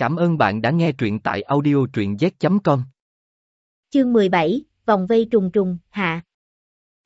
Cảm ơn bạn đã nghe truyện tại audio truyện z.com. Chương 17, vòng vây trùng trùng, hạ.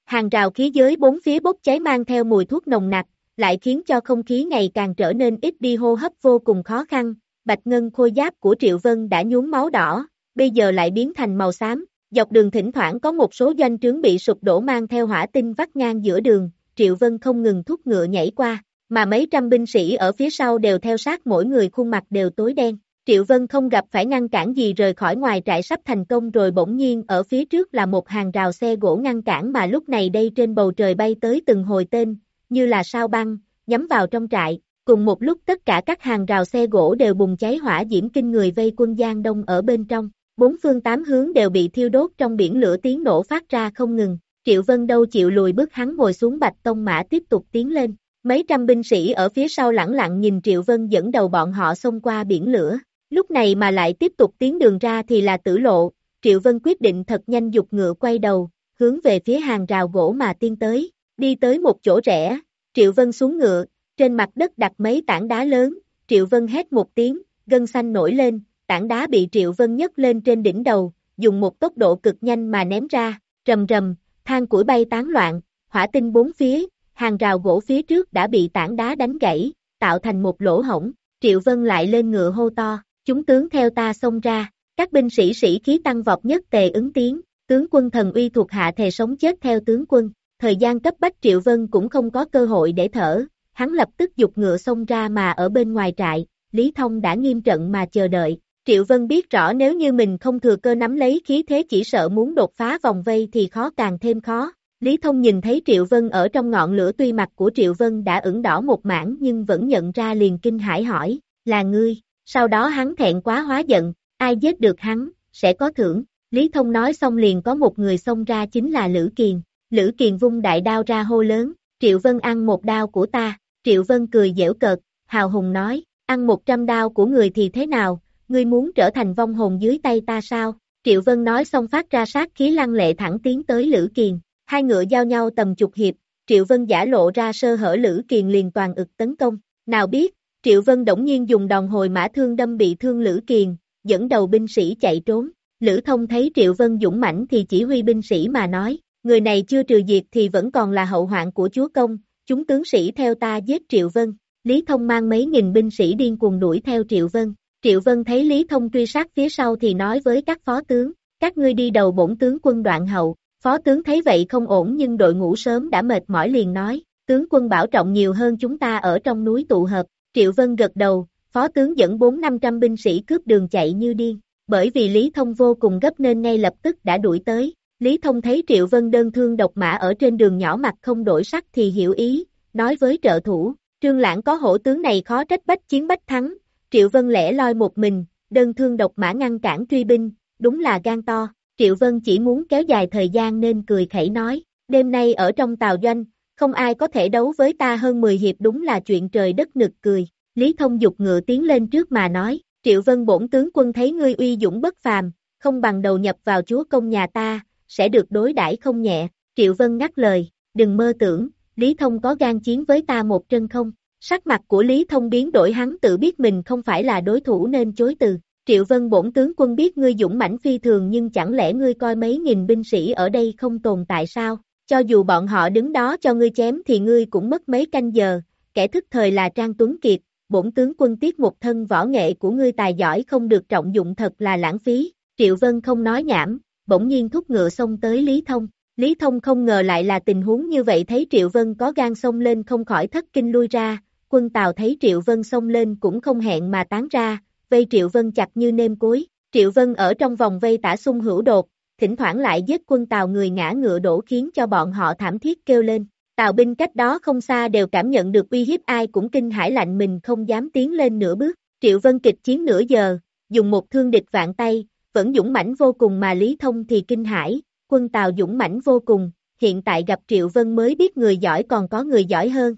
Hàng rào khí giới bốn phía bốc cháy mang theo mùi thuốc nồng nặc, lại khiến cho không khí ngày càng trở nên ít đi hô hấp vô cùng khó khăn. Bạch ngân khôi giáp của Triệu Vân đã nhuốm máu đỏ, bây giờ lại biến thành màu xám. Dọc đường thỉnh thoảng có một số doanh trướng bị sụp đổ mang theo hỏa tinh vắt ngang giữa đường, Triệu Vân không ngừng thúc ngựa nhảy qua, mà mấy trăm binh sĩ ở phía sau đều theo sát mỗi người khuôn mặt đều tối đen. Triệu Vân không gặp phải ngăn cản gì rời khỏi ngoài trại sắp thành công rồi bỗng nhiên ở phía trước là một hàng rào xe gỗ ngăn cản mà lúc này đây trên bầu trời bay tới từng hồi tên, như là sao băng, nhắm vào trong trại. Cùng một lúc tất cả các hàng rào xe gỗ đều bùng cháy hỏa diễm kinh người vây quân Giang Đông ở bên trong. Bốn phương tám hướng đều bị thiêu đốt trong biển lửa tiếng nổ phát ra không ngừng. Triệu Vân đâu chịu lùi bước hắn ngồi xuống bạch tông mã tiếp tục tiến lên. Mấy trăm binh sĩ ở phía sau lẳng lặng nhìn Triệu Vân dẫn đầu bọn họ xông qua biển lửa. Lúc này mà lại tiếp tục tiến đường ra thì là tử lộ, Triệu Vân quyết định thật nhanh dục ngựa quay đầu, hướng về phía hàng rào gỗ mà tiên tới, đi tới một chỗ rẽ, Triệu Vân xuống ngựa, trên mặt đất đặt mấy tảng đá lớn, Triệu Vân hét một tiếng, gân xanh nổi lên, tảng đá bị Triệu Vân nhấc lên trên đỉnh đầu, dùng một tốc độ cực nhanh mà ném ra, rầm rầm, than củi bay tán loạn, hỏa tinh bốn phía, hàng rào gỗ phía trước đã bị tảng đá đánh gãy, tạo thành một lỗ hổng, Triệu Vân lại lên ngựa hô to, chúng tướng theo ta xông ra, các binh sĩ sĩ khí tăng vọt nhất tề ứng tiếng, tướng quân thần uy thuộc hạ thề sống chết theo tướng quân, thời gian cấp bách Triệu Vân cũng không có cơ hội để thở, hắn lập tức dục ngựa xông ra mà ở bên ngoài trại, Lý Thông đã nghiêm trận mà chờ đợi, Triệu Vân biết rõ nếu như mình không thừa cơ nắm lấy khí thế chỉ sợ muốn đột phá vòng vây thì khó càng thêm khó. Lý Thông nhìn thấy Triệu Vân ở trong ngọn lửa tuy mặt của Triệu Vân đã ửng đỏ một mảng nhưng vẫn nhận ra liền kinh hải hỏi, là ngươi, sau đó hắn thẹn quá hóa giận, ai giết được hắn, sẽ có thưởng. Lý Thông nói xong liền có một người xông ra chính là Lữ Kiền. Lữ Kiền vung đại đao ra hô lớn, Triệu Vân ăn một đao của ta. Triệu Vân cười dễu cợt, hào hùng nói, ăn một trăm đao của người thì thế nào, ngươi muốn trở thành vong hồn dưới tay ta sao? Triệu Vân nói xong phát ra sát khí lăng lệ thẳng tiến tới Lữ Kiền. Hai ngựa giao nhau tầm chục hiệp, Triệu Vân giả lộ ra sơ hở Lữ Kiền liền toàn ực tấn công. Nào biết, Triệu Vân đỗng nhiên dùng đòn hồi mã thương đâm bị thương Lữ Kiền, dẫn đầu binh sĩ chạy trốn. Lữ Thông thấy Triệu Vân dũng mãnh thì chỉ huy binh sĩ mà nói, người này chưa trừ diệt thì vẫn còn là hậu hoạn của chúa công, chúng tướng sĩ theo ta giết Triệu Vân. Lý Thông mang mấy nghìn binh sĩ điên cuồng đuổi theo Triệu Vân. Triệu Vân thấy Lý Thông truy sát phía sau thì nói với các phó tướng, các ngươi đi đầu bổn tướng quân đoạn hậu. Phó tướng thấy vậy không ổn nhưng đội ngũ sớm đã mệt mỏi liền nói, tướng quân bảo trọng nhiều hơn chúng ta ở trong núi tụ hợp, Triệu Vân gật đầu, phó tướng dẫn 4-500 binh sĩ cướp đường chạy như điên, bởi vì Lý Thông vô cùng gấp nên ngay lập tức đã đuổi tới. Lý Thông thấy Triệu Vân đơn thương độc mã ở trên đường nhỏ mặt không đổi sắc thì hiểu ý, nói với trợ thủ, trương lãng có hổ tướng này khó trách bách chiến bách thắng, Triệu Vân lẻ loi một mình, đơn thương độc mã ngăn cản truy binh, đúng là gan to, Triệu Vân chỉ muốn kéo dài thời gian nên cười khẩy nói, đêm nay ở trong tàu doanh, không ai có thể đấu với ta hơn 10 hiệp đúng là chuyện trời đất nực cười. Lý Thông dục ngựa tiến lên trước mà nói, Triệu Vân bổn tướng quân thấy ngươi uy dũng bất phàm, không bằng đầu nhập vào chúa công nhà ta, sẽ được đối đãi không nhẹ. Triệu Vân ngắt lời, đừng mơ tưởng, Lý Thông có gan chiến với ta một chân không. Sắc mặt của Lý Thông biến đổi hắn tự biết mình không phải là đối thủ nên chối từ. Triệu Vân bổn tướng quân biết ngươi dũng mãnh phi thường nhưng chẳng lẽ ngươi coi mấy nghìn binh sĩ ở đây không tồn tại sao? Cho dù bọn họ đứng đó cho ngươi chém thì ngươi cũng mất mấy canh giờ, kẻ thức thời là Trang Tuấn Kiệt, bổn tướng quân tiết một thân võ nghệ của ngươi tài giỏi không được trọng dụng thật là lãng phí. Triệu Vân không nói nhảm, bỗng nhiên thúc ngựa xông tới Lý Thông. Lý Thông không ngờ lại là tình huống như vậy thấy Triệu Vân có gan xông lên không khỏi thất kinh lui ra, quân Tàu thấy Triệu Vân xông lên cũng không hẹn mà tán ra, vây Triệu Vân chặt như nêm cối. Triệu Vân ở trong vòng vây tả xung hữu đột, thỉnh thoảng lại giết quân Tàu người ngã ngựa đổ khiến cho bọn họ thảm thiết kêu lên. tàu binh cách đó không xa đều cảm nhận được uy hiếp ai cũng kinh hãi lạnh mình không dám tiến lên nửa bước. Triệu Vân kịch chiến nửa giờ, dùng một thương địch vạn tay, vẫn dũng mãnh vô cùng mà Lý Thông thì kinh hãi, quân tàu dũng mãnh vô cùng, hiện tại gặp Triệu Vân mới biết người giỏi còn có người giỏi hơn.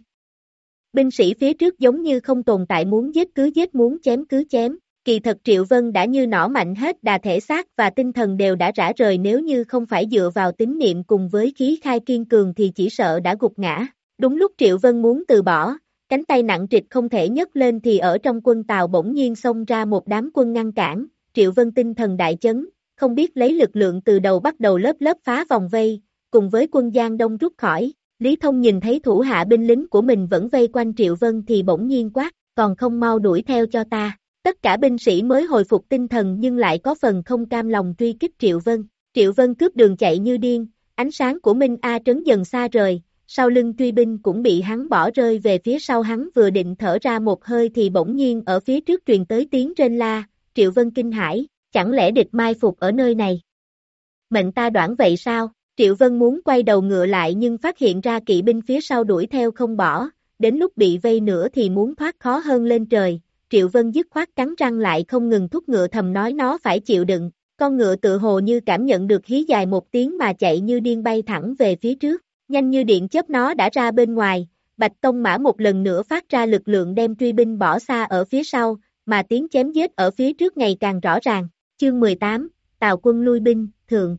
Binh sĩ phía trước giống như không tồn tại muốn giết cứ giết muốn chém cứ chém, kỳ thật Triệu Vân đã như nỏ mạnh hết đà thể xác và tinh thần đều đã rã rời nếu như không phải dựa vào tín niệm cùng với khí khai kiên cường thì chỉ sợ đã gục ngã. Đúng lúc Triệu Vân muốn từ bỏ, cánh tay nặng trịch không thể nhấc lên thì ở trong quân Tàu bỗng nhiên xông ra một đám quân ngăn cản, Triệu Vân tinh thần đại chấn, không biết lấy lực lượng từ đầu bắt đầu lớp lớp phá vòng vây, cùng với quân Giang Đông rút khỏi, Lý Thông nhìn thấy thủ hạ binh lính của mình vẫn vây quanh Triệu Vân thì bỗng nhiên quát, còn không mau đuổi theo cho ta. Tất cả binh sĩ mới hồi phục tinh thần nhưng lại có phần không cam lòng truy kích Triệu Vân. Triệu Vân cướp đường chạy như điên, ánh sáng của Minh A trấn dần xa rời, sau lưng truy binh cũng bị hắn bỏ rơi về phía sau hắn vừa định thở ra một hơi thì bỗng nhiên ở phía trước truyền tới tiếng trên la, Triệu Vân kinh hãi, chẳng lẽ địch mai phục ở nơi này? Mệnh ta đoạn vậy sao? Triệu Vân muốn quay đầu ngựa lại nhưng phát hiện ra kỵ binh phía sau đuổi theo không bỏ, đến lúc bị vây nữa thì muốn thoát khó hơn lên trời. Triệu Vân dứt khoát cắn răng lại không ngừng thúc ngựa thầm nói nó phải chịu đựng, con ngựa tự hồ như cảm nhận được hí dài một tiếng mà chạy như điên bay thẳng về phía trước, nhanh như điện chớp nó đã ra bên ngoài, Bạch Tông Mã một lần nữa phát ra lực lượng đem truy binh bỏ xa ở phía sau, mà tiếng chém giết ở phía trước ngày càng rõ ràng. Chương 18, Tào quân lui binh, thượng.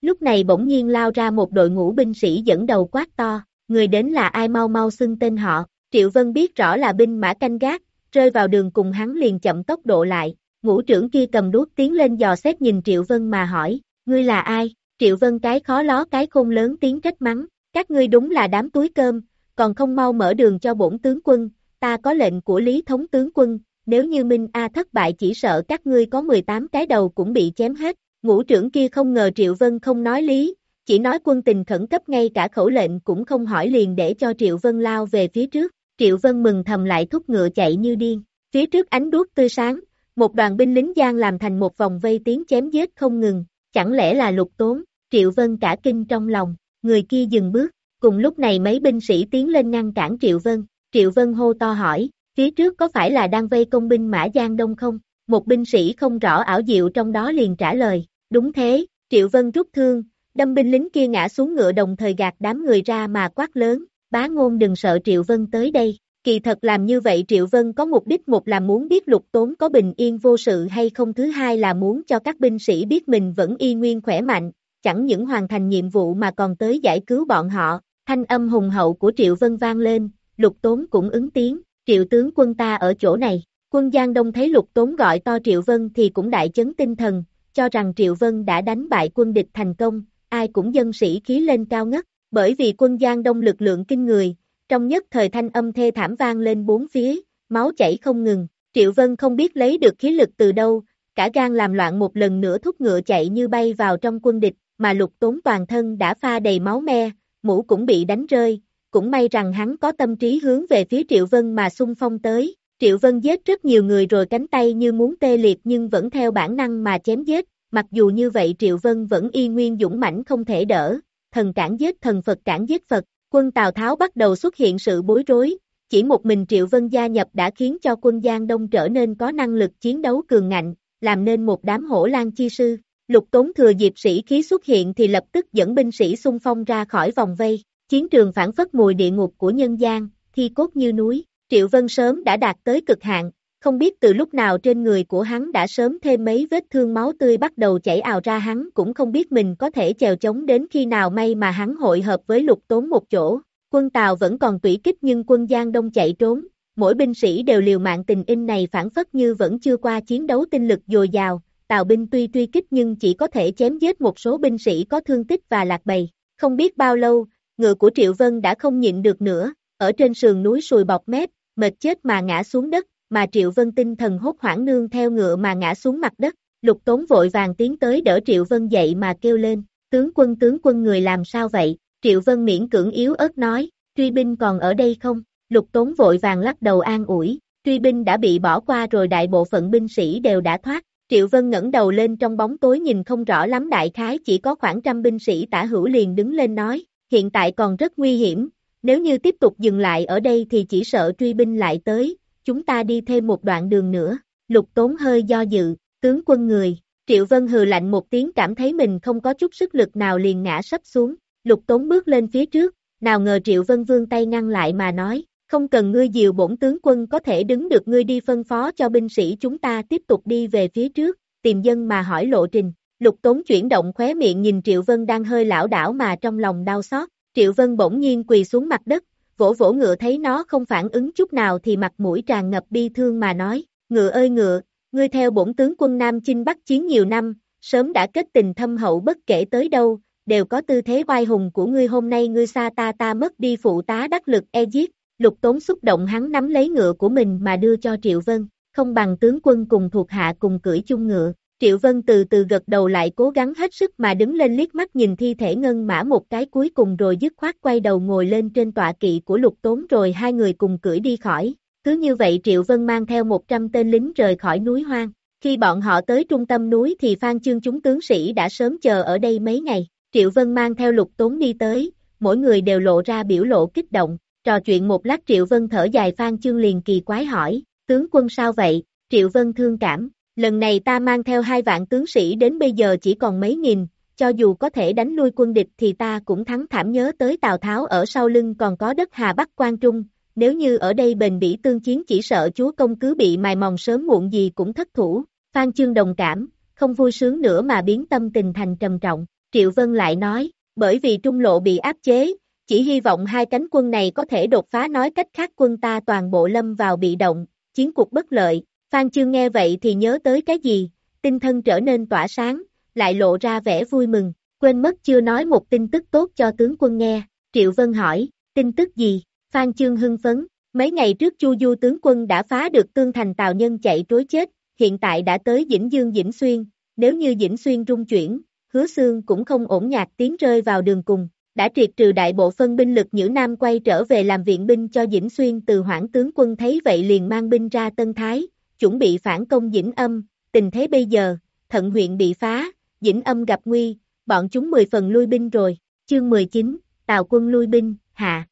Lúc này bỗng nhiên lao ra một đội ngũ binh sĩ dẫn đầu quát to, người đến là ai mau mau xưng tên họ, Triệu Vân biết rõ là binh mã canh gác, rơi vào đường cùng hắn liền chậm tốc độ lại, ngũ trưởng kia cầm đuốc tiến lên dò xét nhìn Triệu Vân mà hỏi, ngươi là ai, Triệu Vân cái khó ló cái khôn lớn tiếng trách mắng, các ngươi đúng là đám túi cơm, còn không mau mở đường cho bổn tướng quân, ta có lệnh của Lý Thống tướng quân, nếu như Minh A thất bại chỉ sợ các ngươi có 18 cái đầu cũng bị chém hết, ngũ trưởng kia không ngờ Triệu Vân không nói lý, chỉ nói quân tình khẩn cấp ngay cả khẩu lệnh cũng không hỏi liền để cho Triệu Vân lao về phía trước, Triệu Vân mừng thầm lại thúc ngựa chạy như điên, phía trước ánh đuốc tươi sáng, một đoàn binh lính giang làm thành một vòng vây tiếng chém giết không ngừng, chẳng lẽ là lục tốn, Triệu Vân cả kinh trong lòng, người kia dừng bước, cùng lúc này mấy binh sĩ tiến lên ngăn cản Triệu Vân, Triệu Vân hô to hỏi, phía trước có phải là đang vây công binh Mã Giang Đông không? Một binh sĩ không rõ ảo diệu trong đó liền trả lời, đúng thế, Triệu Vân rút thương, đâm binh lính kia ngã xuống ngựa đồng thời gạt đám người ra mà quát lớn, bá ngôn đừng sợ Triệu Vân tới đây. Kỳ thật làm như vậy Triệu Vân có mục đích một là muốn biết lục tốn có bình yên vô sự hay không thứ hai là muốn cho các binh sĩ biết mình vẫn y nguyên khỏe mạnh, chẳng những hoàn thành nhiệm vụ mà còn tới giải cứu bọn họ, thanh âm hùng hậu của Triệu Vân vang lên, lục tốn cũng ứng tiếng, Triệu tướng quân ta ở chỗ này, quân Giang Đông thấy lục tốn gọi to Triệu Vân thì cũng đại chấn tinh thần, cho rằng Triệu Vân đã đánh bại quân địch thành công, ai cũng dân sĩ khí lên cao ngất, bởi vì quân Giang Đông lực lượng kinh người, trong nhất thời thanh âm thê thảm vang lên bốn phía, máu chảy không ngừng, Triệu Vân không biết lấy được khí lực từ đâu, cả gan làm loạn một lần nữa thúc ngựa chạy như bay vào trong quân địch, mà lục tốn toàn thân đã pha đầy máu me, mũ cũng bị đánh rơi, cũng may rằng hắn có tâm trí hướng về phía Triệu Vân mà xung phong tới. Triệu Vân giết rất nhiều người rồi cánh tay như muốn tê liệt nhưng vẫn theo bản năng mà chém giết, mặc dù như vậy Triệu Vân vẫn y nguyên dũng mãnh không thể đỡ, thần cản giết thần Phật cản giết Phật, quân Tào Tháo bắt đầu xuất hiện sự bối rối, chỉ một mình Triệu Vân gia nhập đã khiến cho quân Giang Đông trở nên có năng lực chiến đấu cường ngạnh, làm nên một đám hổ lan chi sư. Lục Tốn thừa dịp sĩ khí xuất hiện thì lập tức dẫn binh sĩ xung phong ra khỏi vòng vây, chiến trường phản phất mùi địa ngục của nhân gian, thi cốt như núi, Triệu Vân sớm đã đạt tới cực hạn, không biết từ lúc nào trên người của hắn đã sớm thêm mấy vết thương máu tươi bắt đầu chảy ào ra hắn cũng không biết mình có thể chèo chống đến khi nào may mà hắn hội hợp với lục tốn một chỗ. Quân Tàu vẫn còn tủy kích nhưng quân Giang Đông chạy trốn, mỗi binh sĩ đều liều mạng tình in này phản phất như vẫn chưa qua chiến đấu tinh lực dồi dào, Tào binh tuy truy kích nhưng chỉ có thể chém giết một số binh sĩ có thương tích và lạc bầy. Không biết bao lâu, ngựa của Triệu Vân đã không nhịn được nữa, ở trên sườn núi sùi bọc mép, mệt chết mà ngã xuống đất, mà Triệu Vân tinh thần hốt hoảng nương theo ngựa mà ngã xuống mặt đất, lục tốn vội vàng tiến tới đỡ Triệu Vân dậy mà kêu lên, tướng quân tướng quân người làm sao vậy, Triệu Vân miễn cưỡng yếu ớt nói, truy binh còn ở đây không, lục tốn vội vàng lắc đầu an ủi, truy binh đã bị bỏ qua rồi đại bộ phận binh sĩ đều đã thoát, Triệu Vân ngẩng đầu lên trong bóng tối nhìn không rõ lắm đại khái chỉ có khoảng trăm binh sĩ tả hữu liền đứng lên nói, hiện tại còn rất nguy hiểm, nếu như tiếp tục dừng lại ở đây thì chỉ sợ truy binh lại tới, chúng ta đi thêm một đoạn đường nữa, lục tốn hơi do dự, tướng quân người, Triệu Vân hừ lạnh một tiếng cảm thấy mình không có chút sức lực nào liền ngã sắp xuống, lục tốn bước lên phía trước, nào ngờ Triệu Vân vương tay ngăn lại mà nói, không cần ngươi diều bổn tướng quân có thể đứng được ngươi đi phân phó cho binh sĩ chúng ta tiếp tục đi về phía trước, tìm dân mà hỏi lộ trình. Lục Tốn chuyển động khóe miệng nhìn Triệu Vân đang hơi lão đảo mà trong lòng đau xót. Triệu Vân bỗng nhiên quỳ xuống mặt đất, vỗ vỗ ngựa thấy nó không phản ứng chút nào thì mặt mũi tràn ngập bi thương mà nói, ngựa ơi ngựa, ngươi theo bổn tướng quân Nam Chinh Bắc chiến nhiều năm, sớm đã kết tình thâm hậu bất kể tới đâu, đều có tư thế oai hùng của ngươi hôm nay ngươi xa ta ta mất đi phụ tá đắc lực e giết, lục tốn xúc động hắn nắm lấy ngựa của mình mà đưa cho Triệu Vân, không bằng tướng quân cùng thuộc hạ cùng cưỡi chung ngựa. Triệu Vân từ từ gật đầu lại cố gắng hết sức mà đứng lên liếc mắt nhìn thi thể ngân mã một cái cuối cùng rồi dứt khoát quay đầu ngồi lên trên tọa kỵ của lục tốn rồi hai người cùng cưỡi đi khỏi. Cứ như vậy Triệu Vân mang theo 100 tên lính rời khỏi núi hoang. Khi bọn họ tới trung tâm núi thì Phan Chương chúng tướng sĩ đã sớm chờ ở đây mấy ngày. Triệu Vân mang theo lục tốn đi tới, mỗi người đều lộ ra biểu lộ kích động. Trò chuyện một lát Triệu Vân thở dài Phan Chương liền kỳ quái hỏi, tướng quân sao vậy? Triệu Vân thương cảm, lần này ta mang theo hai vạn tướng sĩ đến bây giờ chỉ còn mấy nghìn, cho dù có thể đánh lui quân địch thì ta cũng thắng thảm nhớ tới Tào Tháo ở sau lưng còn có đất Hà Bắc Quan Trung, nếu như ở đây bền bỉ tương chiến chỉ sợ chúa công cứ bị mài mòn sớm muộn gì cũng thất thủ, Phan Chương đồng cảm, không vui sướng nữa mà biến tâm tình thành trầm trọng, Triệu Vân lại nói, bởi vì trung lộ bị áp chế, chỉ hy vọng hai cánh quân này có thể đột phá nói cách khác quân ta toàn bộ lâm vào bị động, chiến cuộc bất lợi, Phan Chương nghe vậy thì nhớ tới cái gì, tinh thân trở nên tỏa sáng, lại lộ ra vẻ vui mừng, quên mất chưa nói một tin tức tốt cho tướng quân nghe, Triệu Vân hỏi, tin tức gì, Phan Chương hưng phấn, mấy ngày trước Chu Du tướng quân đã phá được tương thành tào nhân chạy trối chết, hiện tại đã tới Dĩnh Dương Dĩnh Xuyên, nếu như Dĩnh Xuyên rung chuyển, hứa xương cũng không ổn nhạc tiến rơi vào đường cùng, đã triệt trừ đại bộ phân binh lực Nhữ Nam quay trở về làm viện binh cho Dĩnh Xuyên từ hoảng tướng quân thấy vậy liền mang binh ra Tân Thái, chuẩn bị phản công Dĩnh Âm, tình thế bây giờ, thận huyện bị phá, Dĩnh Âm gặp nguy, bọn chúng mười phần lui binh rồi, chương 19, Tào quân lui binh, hạ.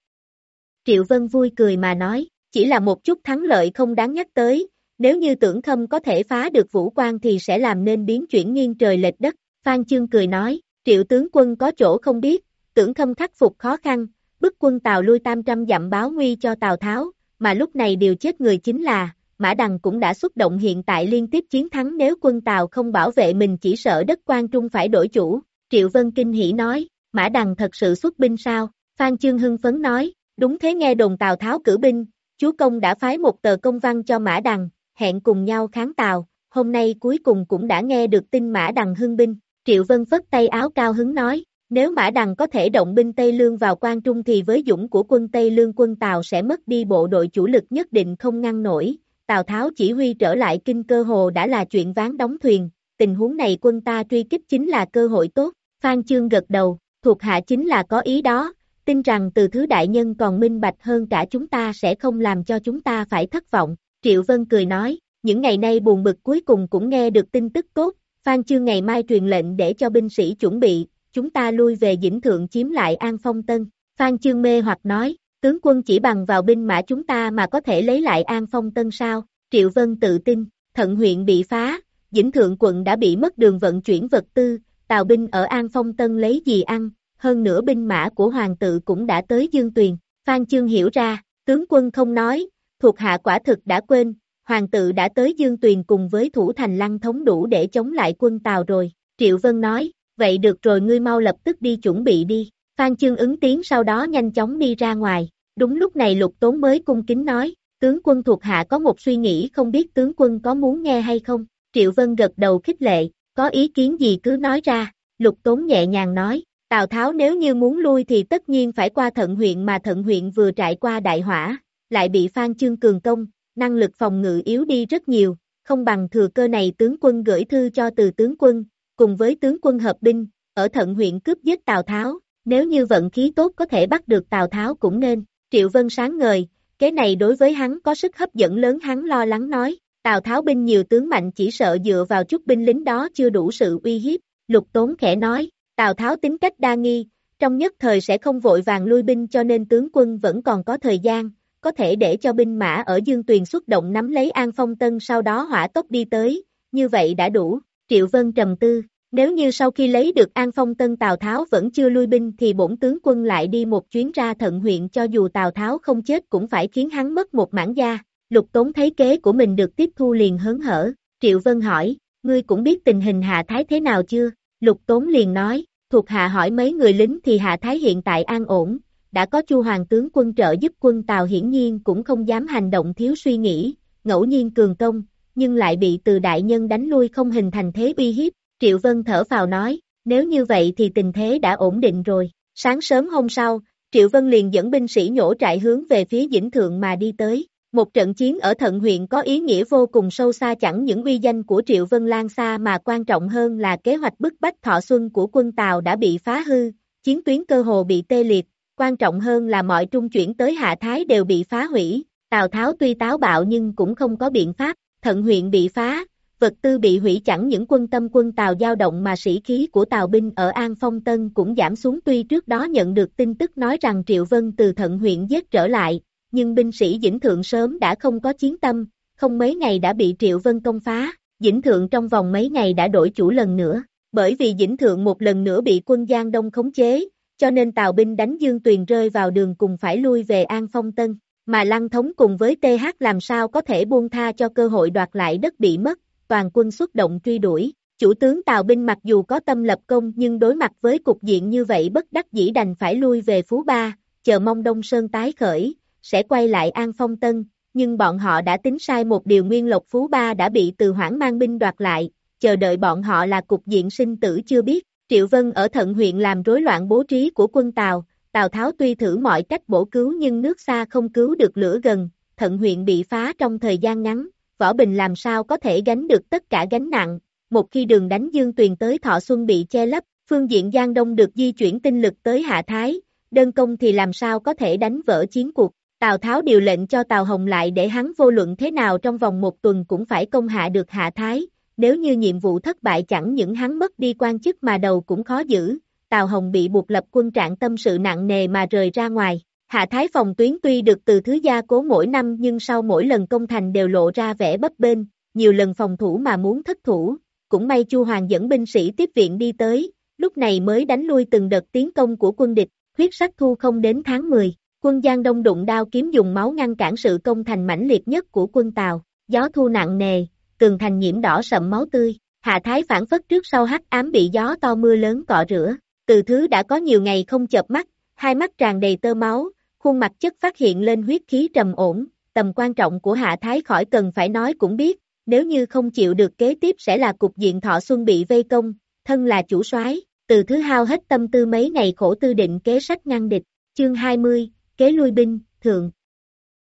Triệu Vân vui cười mà nói, chỉ là một chút thắng lợi không đáng nhắc tới, nếu như tưởng khâm có thể phá được vũ quan thì sẽ làm nên biến chuyển nghiêng trời lệch đất, Phan Chương cười nói, triệu tướng quân có chỗ không biết, tưởng khâm khắc phục khó khăn, bức quân Tào lui tam trăm dặm báo nguy cho Tào Tháo, mà lúc này điều chết người chính là, Mã Đằng cũng đã xuất động hiện tại liên tiếp chiến thắng nếu quân Tào không bảo vệ mình chỉ sợ đất quan trung phải đổi chủ, Triệu Vân Kinh hỉ nói, Mã Đằng thật sự xuất binh sao, Phan Chương hưng phấn nói, đúng thế nghe đồn Tào Tháo cử binh, chúa công đã phái một tờ công văn cho Mã Đằng, hẹn cùng nhau kháng Tào, hôm nay cuối cùng cũng đã nghe được tin Mã Đằng hưng binh, Triệu Vân phất tay áo cao hứng nói, nếu Mã Đằng có thể động binh Tây Lương vào quan trung thì với dũng của quân Tây Lương quân Tào sẽ mất đi bộ đội chủ lực nhất định không ngăn nổi, Tào Tháo chỉ huy trở lại kinh cơ hồ đã là chuyện ván đóng thuyền, tình huống này quân ta truy kích chính là cơ hội tốt, Phan Chương gật đầu, thuộc hạ chính là có ý đó, tin rằng từ thứ đại nhân còn minh bạch hơn cả chúng ta sẽ không làm cho chúng ta phải thất vọng, Triệu Vân cười nói, những ngày nay buồn bực cuối cùng cũng nghe được tin tức tốt, Phan Chương ngày mai truyền lệnh để cho binh sĩ chuẩn bị, chúng ta lui về dĩnh thượng chiếm lại An Phong Tân, Phan Chương mê hoặc nói, tướng quân chỉ bằng vào binh mã chúng ta mà có thể lấy lại An Phong Tân sao, Triệu Vân tự tin, thận huyện bị phá, dĩnh thượng quận đã bị mất đường vận chuyển vật tư, tàu binh ở An Phong Tân lấy gì ăn, hơn nữa binh mã của hoàng tự cũng đã tới Dương Tuyền, Phan Chương hiểu ra, tướng quân không nói, thuộc hạ quả thực đã quên, hoàng tự đã tới Dương Tuyền cùng với thủ thành lăng thống đủ để chống lại quân Tàu rồi, Triệu Vân nói, vậy được rồi ngươi mau lập tức đi chuẩn bị đi, Phan Chương ứng tiếng sau đó nhanh chóng đi ra ngoài, đúng lúc này lục tốn mới cung kính nói, tướng quân thuộc hạ có một suy nghĩ không biết tướng quân có muốn nghe hay không, Triệu Vân gật đầu khích lệ, có ý kiến gì cứ nói ra, lục tốn nhẹ nhàng nói, Tào Tháo nếu như muốn lui thì tất nhiên phải qua thận huyện mà thận huyện vừa trải qua đại hỏa, lại bị Phan Chương cường công, năng lực phòng ngự yếu đi rất nhiều, không bằng thừa cơ này tướng quân gửi thư cho từ tướng quân, cùng với tướng quân hợp binh, ở thận huyện cướp giết Tào Tháo, nếu như vận khí tốt có thể bắt được Tào Tháo cũng nên, Triệu Vân sáng ngời, cái này đối với hắn có sức hấp dẫn lớn hắn lo lắng nói, Tào Tháo binh nhiều tướng mạnh chỉ sợ dựa vào chút binh lính đó chưa đủ sự uy hiếp, lục tốn khẽ nói, Tào Tháo tính cách đa nghi, trong nhất thời sẽ không vội vàng lui binh cho nên tướng quân vẫn còn có thời gian, có thể để cho binh mã ở Dương Tuyền xuất động nắm lấy An Phong Tân sau đó hỏa tốc đi tới, như vậy đã đủ, Triệu Vân trầm tư, nếu như sau khi lấy được An Phong Tân Tào Tháo vẫn chưa lui binh thì bổn tướng quân lại đi một chuyến ra thận huyện cho dù Tào Tháo không chết cũng phải khiến hắn mất một mảng da. Lục Tốn thấy kế của mình được tiếp thu liền hớn hở. Triệu Vân hỏi, ngươi cũng biết tình hình Hạ Thái thế nào chưa? Lục Tốn liền nói, thuộc Hạ hỏi mấy người lính thì Hạ Thái hiện tại an ổn, đã có Chu Hoàng tướng quân trợ giúp quân Tào hiển nhiên cũng không dám hành động thiếu suy nghĩ, ngẫu nhiên cường công, nhưng lại bị từ đại nhân đánh lui không hình thành thế uy hiếp, Triệu Vân thở vào nói, nếu như vậy thì tình thế đã ổn định rồi. Sáng sớm hôm sau, Triệu Vân liền dẫn binh sĩ nhổ trại hướng về phía Dĩnh Thượng mà đi tới. Một trận chiến ở thận huyện có ý nghĩa vô cùng sâu xa chẳng những uy danh của Triệu Vân lan xa mà quan trọng hơn là kế hoạch bức bách thọ xuân của quân Tàu đã bị phá hư, chiến tuyến cơ hồ bị tê liệt, quan trọng hơn là mọi trung chuyển tới Hạ Thái đều bị phá hủy, Tào Tháo tuy táo bạo nhưng cũng không có biện pháp, thận huyện bị phá, vật tư bị hủy chẳng những quân tâm quân tàu dao động mà sĩ khí của tàu binh ở An Phong Tân cũng giảm xuống. Tuy trước đó nhận được tin tức nói rằng Triệu Vân từ thận huyện giết trở lại, nhưng binh sĩ Dĩnh Thượng sớm đã không có chiến tâm, không mấy ngày đã bị Triệu Vân công phá, Dĩnh Thượng trong vòng mấy ngày đã đổi chủ lần nữa, bởi vì Dĩnh Thượng một lần nữa bị quân Giang Đông khống chế, cho nên tàu binh đánh Dương Tuyền rơi vào đường cùng phải lui về An Phong Tân, mà Lăng Thống cùng với TH làm sao có thể buông tha cho cơ hội đoạt lại đất bị mất, toàn quân xuất động truy đuổi. Chủ tướng Tào binh mặc dù có tâm lập công nhưng đối mặt với cục diện như vậy bất đắc dĩ đành phải lui về Phú Ba, chờ mong Đông Sơn tái khởi, sẽ quay lại An Phong Tân, nhưng bọn họ đã tính sai một điều nguyên lộc Phú Ba đã bị từ hoãn mang binh đoạt lại, chờ đợi bọn họ là cục diện sinh tử chưa biết. Triệu Vân ở thận huyện làm rối loạn bố trí của quân Tào, Tào Tháo tuy thử mọi cách bổ cứu nhưng nước xa không cứu được lửa gần, thận huyện bị phá trong thời gian ngắn, Võ Bình làm sao có thể gánh được tất cả gánh nặng, một khi đường đánh Dương Tuyền tới Thọ Xuân bị che lấp, phương diện Giang Đông được di chuyển tinh lực tới Hạ Thái, đơn công thì làm sao có thể đánh vỡ chiến cuộc. Tào Tháo điều lệnh cho Tào Hồng lại để hắn vô luận thế nào trong vòng một tuần cũng phải công hạ được Hạ Thái, nếu như nhiệm vụ thất bại chẳng những hắn mất đi quan chức mà đầu cũng khó giữ, Tào Hồng bị buộc lập quân trạng tâm sự nặng nề mà rời ra ngoài. Hạ Thái phòng tuyến tuy được từ thứ gia cố mỗi năm nhưng sau mỗi lần công thành đều lộ ra vẻ bấp bênh, nhiều lần phòng thủ mà muốn thất thủ, cũng may Chu Hoàng dẫn binh sĩ tiếp viện đi tới, lúc này mới đánh lui từng đợt tiến công của quân địch, huyết sắc thu không đến tháng 10, quân Giang Đông đụng đao kiếm dùng máu ngăn cản sự công thành mãnh liệt nhất của quân Tàu, gió thu nặng nề, tường thành nhiễm đỏ sậm máu tươi, Hạ Thái phản phất trước sau hắc ám bị gió to mưa lớn cọ rửa, từ thứ đã có nhiều ngày không chợp mắt, hai mắt tràn đầy tơ máu, khuôn mặt chất phát hiện lên huyết khí trầm ổn, tầm quan trọng của Hạ Thái khỏi cần phải nói cũng biết, nếu như không chịu được kế tiếp sẽ là cục diện thọ xuân bị vây công, thân là chủ soái, từ thứ hao hết tâm tư mấy ngày khổ tư định kế sách ngăn địch, chương 20, kế lui binh, thượng.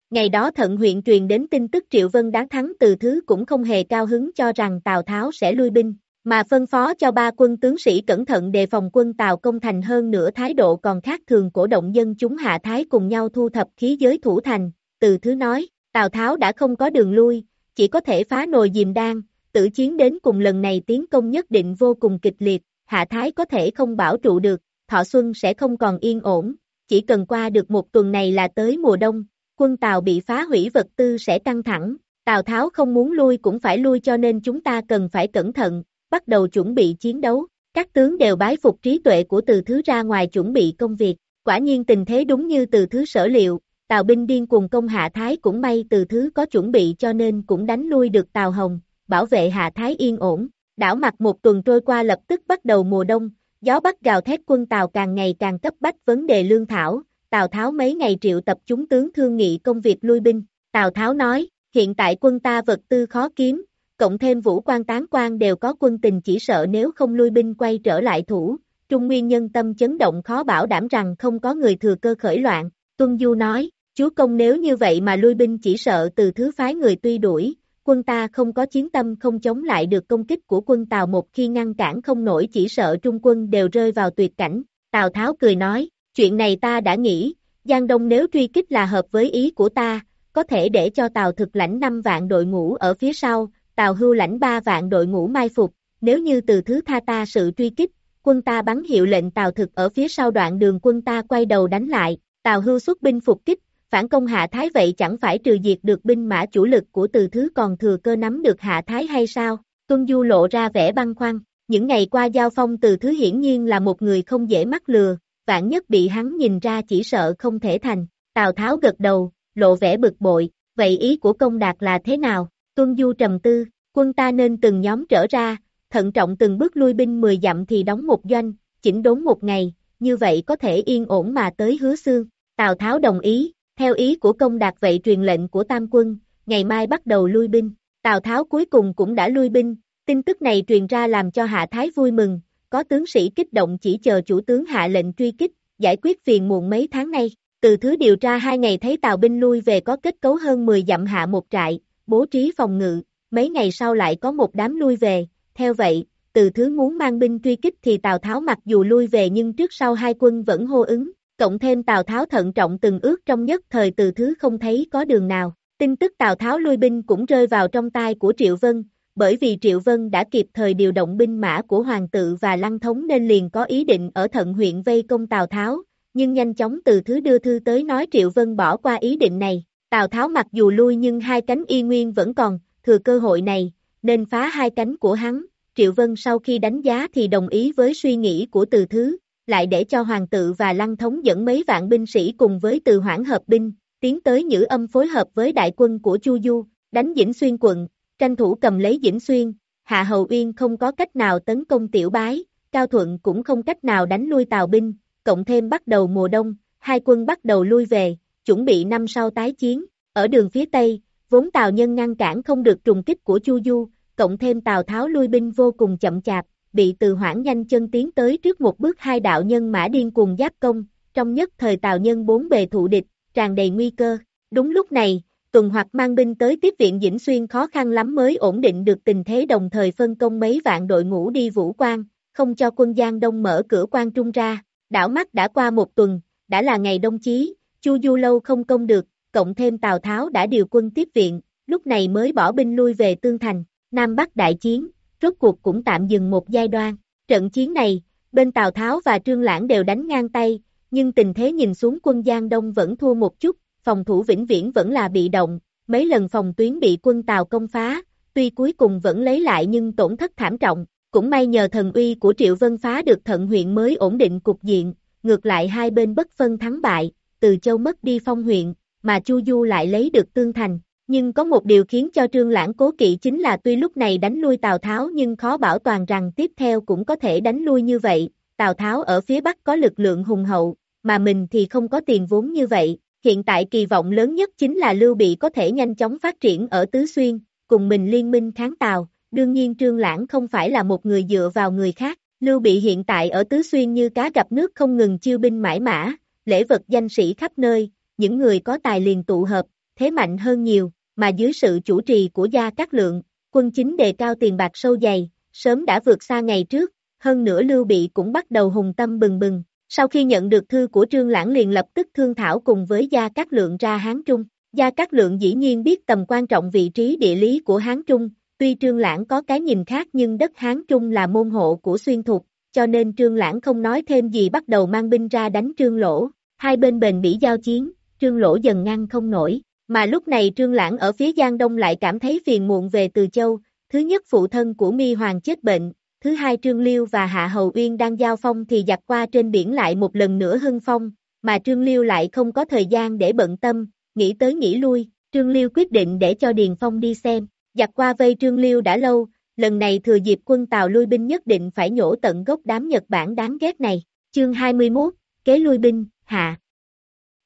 Ngày đó thận huyện truyền đến tin tức Triệu Vân đáng thắng từ thứ cũng không hề cao hứng cho rằng Tào Tháo sẽ lui binh, mà phân phó cho ba quân tướng sĩ cẩn thận đề phòng quân Tào công thành hơn nữa thái độ còn khác thường cổ động dân chúng hạ thái cùng nhau thu thập khí giới thủ thành, từ thứ nói, Tào Tháo đã không có đường lui, chỉ có thể phá nồi dìm đan, tử chiến đến cùng lần này tiến công nhất định vô cùng kịch liệt, hạ thái có thể không bảo trụ được, thọ xuân sẽ không còn yên ổn, chỉ cần qua được một tuần này là tới mùa đông, quân Tào bị phá hủy vật tư sẽ căng thẳng, Tào Tháo không muốn lui cũng phải lui cho nên chúng ta cần phải cẩn thận, bắt đầu chuẩn bị chiến đấu. Các tướng đều bái phục trí tuệ của từ thứ ra ngoài chuẩn bị công việc. Quả nhiên tình thế đúng như từ thứ sở liệu, Tào binh điên cùng công Hạ Thái cũng may từ thứ có chuẩn bị cho nên cũng đánh lui được Tào Hồng, bảo vệ Hạ Thái yên ổn. Đảo mặt một tuần trôi qua lập tức bắt đầu mùa đông, gió bắc gào thét quân Tào càng ngày càng cấp bách vấn đề lương thảo, Tào Tháo mấy ngày triệu tập chúng tướng thương nghị công việc lui binh. Tào Tháo nói, hiện tại quân ta vật tư khó kiếm, cộng thêm vũ quan tán quan đều có quân tình chỉ sợ nếu không lui binh quay trở lại thủ, Trung Nguyên nhân tâm chấn động khó bảo đảm rằng không có người thừa cơ khởi loạn, Tuân Du nói, chúa công nếu như vậy mà lui binh chỉ sợ từ thứ phái người tuy đuổi, quân ta không có chiến tâm không chống lại được công kích của quân Tào một khi ngăn cản không nổi chỉ sợ Trung quân đều rơi vào tuyệt cảnh, Tào Tháo cười nói, chuyện này ta đã nghĩ, Giang Đông nếu truy kích là hợp với ý của ta, có thể để cho Tào thực lãnh 5 vạn đội ngũ ở phía sau, Tào hưu lãnh ba vạn đội ngũ mai phục, nếu như từ thứ tha ta sự truy kích, quân ta bắn hiệu lệnh Tào thực ở phía sau đoạn đường quân ta quay đầu đánh lại, Tào hưu xuất binh phục kích, phản công hạ thái vậy chẳng phải trừ diệt được binh mã chủ lực của từ thứ còn thừa cơ nắm được hạ thái hay sao? Tuân Du lộ ra vẻ băng khoăn, những ngày qua giao phong từ thứ hiển nhiên là một người không dễ mắc lừa, vạn nhất bị hắn nhìn ra chỉ sợ không thể thành. Tào Tháo gật đầu, lộ vẻ bực bội, vậy ý của công đạt là thế nào? Tuân Du trầm tư, quân ta nên từng nhóm trở ra, thận trọng từng bước lui binh 10 dặm thì đóng một doanh, chỉnh đốn một ngày, như vậy có thể yên ổn mà tới hứa xương. Tào Tháo đồng ý, theo ý của công đạt vậy truyền lệnh của tam quân, ngày mai bắt đầu lui binh. Tào Tháo cuối cùng cũng đã lui binh, tin tức này truyền ra làm cho Hạ Thái vui mừng, có tướng sĩ kích động chỉ chờ chủ tướng hạ lệnh truy kích, giải quyết phiền muộn mấy tháng nay. Từ thứ điều tra hai ngày thấy Tào binh lui về có kết cấu hơn 10 dặm hạ một trại, bố trí phòng ngự, mấy ngày sau lại có một đám lui về, theo vậy, từ thứ muốn mang binh truy kích thì Tào Tháo mặc dù lui về nhưng trước sau hai quân vẫn hô ứng, cộng thêm Tào Tháo thận trọng từng ước trong nhất thời từ thứ không thấy có đường nào. Tin tức Tào Tháo lui binh cũng rơi vào trong tai của Triệu Vân, bởi vì Triệu Vân đã kịp thời điều động binh mã của Hoàng tự và Lăng Thống nên liền có ý định ở thận huyện vây công Tào Tháo, nhưng nhanh chóng từ thứ đưa thư tới nói Triệu Vân bỏ qua ý định này. Tào Tháo mặc dù lui nhưng hai cánh y nguyên vẫn còn, thừa cơ hội này, nên phá hai cánh của hắn. Triệu Vân sau khi đánh giá thì đồng ý với suy nghĩ của từ thứ, lại để cho Hoàng tự và Lăng Thống dẫn mấy vạn binh sĩ cùng với từ hoãn hợp binh, tiến tới Nhữ Âm phối hợp với đại quân của Chu Du, đánh Dĩnh Xuyên quận, tranh thủ cầm lấy Dĩnh Xuyên, Hạ Hầu Uyên không có cách nào tấn công Tiểu Bái, Cao Thuận cũng không cách nào đánh lui Tào binh, cộng thêm bắt đầu mùa đông, hai quân bắt đầu lui về, chuẩn bị năm sau tái chiến, ở đường phía Tây, vốn Tào nhân ngăn cản không được trùng kích của Chu Du, cộng thêm Tào Tháo lui binh vô cùng chậm chạp, bị từ hoãn nhanh chân tiến tới trước một bước hai đạo nhân mã điên cuồng giáp công, trong nhất thời Tào nhân bốn bề thụ địch, tràn đầy nguy cơ. Đúng lúc này, Tuần hoặc mang binh tới tiếp viện Dĩnh Xuyên khó khăn lắm mới ổn định được tình thế đồng thời phân công mấy vạn đội ngũ đi vũ quan, không cho quân Giang Đông mở cửa quan trung ra. Đảo mắt đã qua một tuần, đã là ngày đông chí, Chu Du lâu không công được, cộng thêm Tào Tháo đã điều quân tiếp viện, lúc này mới bỏ binh lui về Tương Thành, Nam Bắc đại chiến, rốt cuộc cũng tạm dừng một giai đoạn. Trận chiến này, bên Tào Tháo và Trương Lãng đều đánh ngang tay, nhưng tình thế nhìn xuống quân Giang Đông vẫn thua một chút, phòng thủ vĩnh viễn vẫn là bị động, mấy lần phòng tuyến bị quân Tào công phá, tuy cuối cùng vẫn lấy lại nhưng tổn thất thảm trọng, cũng may nhờ thần uy của Triệu Vân phá được thận huyện mới ổn định cục diện, ngược lại hai bên bất phân thắng bại, từ châu mất đi phong huyện, mà Chu Du lại lấy được tương thành. Nhưng có một điều khiến cho Trương Lãng cố kỵ chính là tuy lúc này đánh lui Tào Tháo nhưng khó bảo toàn rằng tiếp theo cũng có thể đánh lui như vậy, Tào Tháo ở phía Bắc có lực lượng hùng hậu, mà mình thì không có tiền vốn như vậy, hiện tại kỳ vọng lớn nhất chính là Lưu Bị có thể nhanh chóng phát triển ở Tứ Xuyên, cùng mình liên minh kháng Tào, đương nhiên Trương Lãng không phải là một người dựa vào người khác, Lưu Bị hiện tại ở Tứ Xuyên như cá gặp nước không ngừng chiêu binh mãi mã, lễ vật danh sĩ khắp nơi, những người có tài liền tụ hợp, thế mạnh hơn nhiều, mà dưới sự chủ trì của Gia Cát Lượng, quân chính đề cao tiền bạc sâu dày, sớm đã vượt xa ngày trước, hơn nữa Lưu Bị cũng bắt đầu hùng tâm bừng bừng, sau khi nhận được thư của Trương Lãng liền lập tức thương thảo cùng với Gia Cát Lượng ra Hán Trung. Gia Cát Lượng dĩ nhiên biết tầm quan trọng vị trí địa lý của Hán Trung, tuy Trương Lãng có cái nhìn khác nhưng đất Hán Trung là môn hộ của xuyên thục, cho nên Trương Lãng không nói thêm gì bắt đầu mang binh ra đánh Trương Lỗ. Hai bên bền bỉ giao chiến, Trương Lỗ dần ngăn không nổi, mà lúc này Trương Lãng ở phía Giang Đông lại cảm thấy phiền muộn về Từ Châu, thứ nhất phụ thân của Mi Hoàng chết bệnh, thứ hai Trương Liêu và Hạ Hầu Uyên đang giao phong thì giặc qua trên biển lại một lần nữa hưng phong, mà Trương Liêu lại không có thời gian để bận tâm, nghĩ tới nghĩ lui, Trương Liêu quyết định để cho Điền Phong đi xem, giặc qua vây Trương Liêu đã lâu, lần này thừa dịp quân Tàu lui binh nhất định phải nhổ tận gốc đám Nhật Bản đáng ghét này, chương 21, kế lui binh, hạ.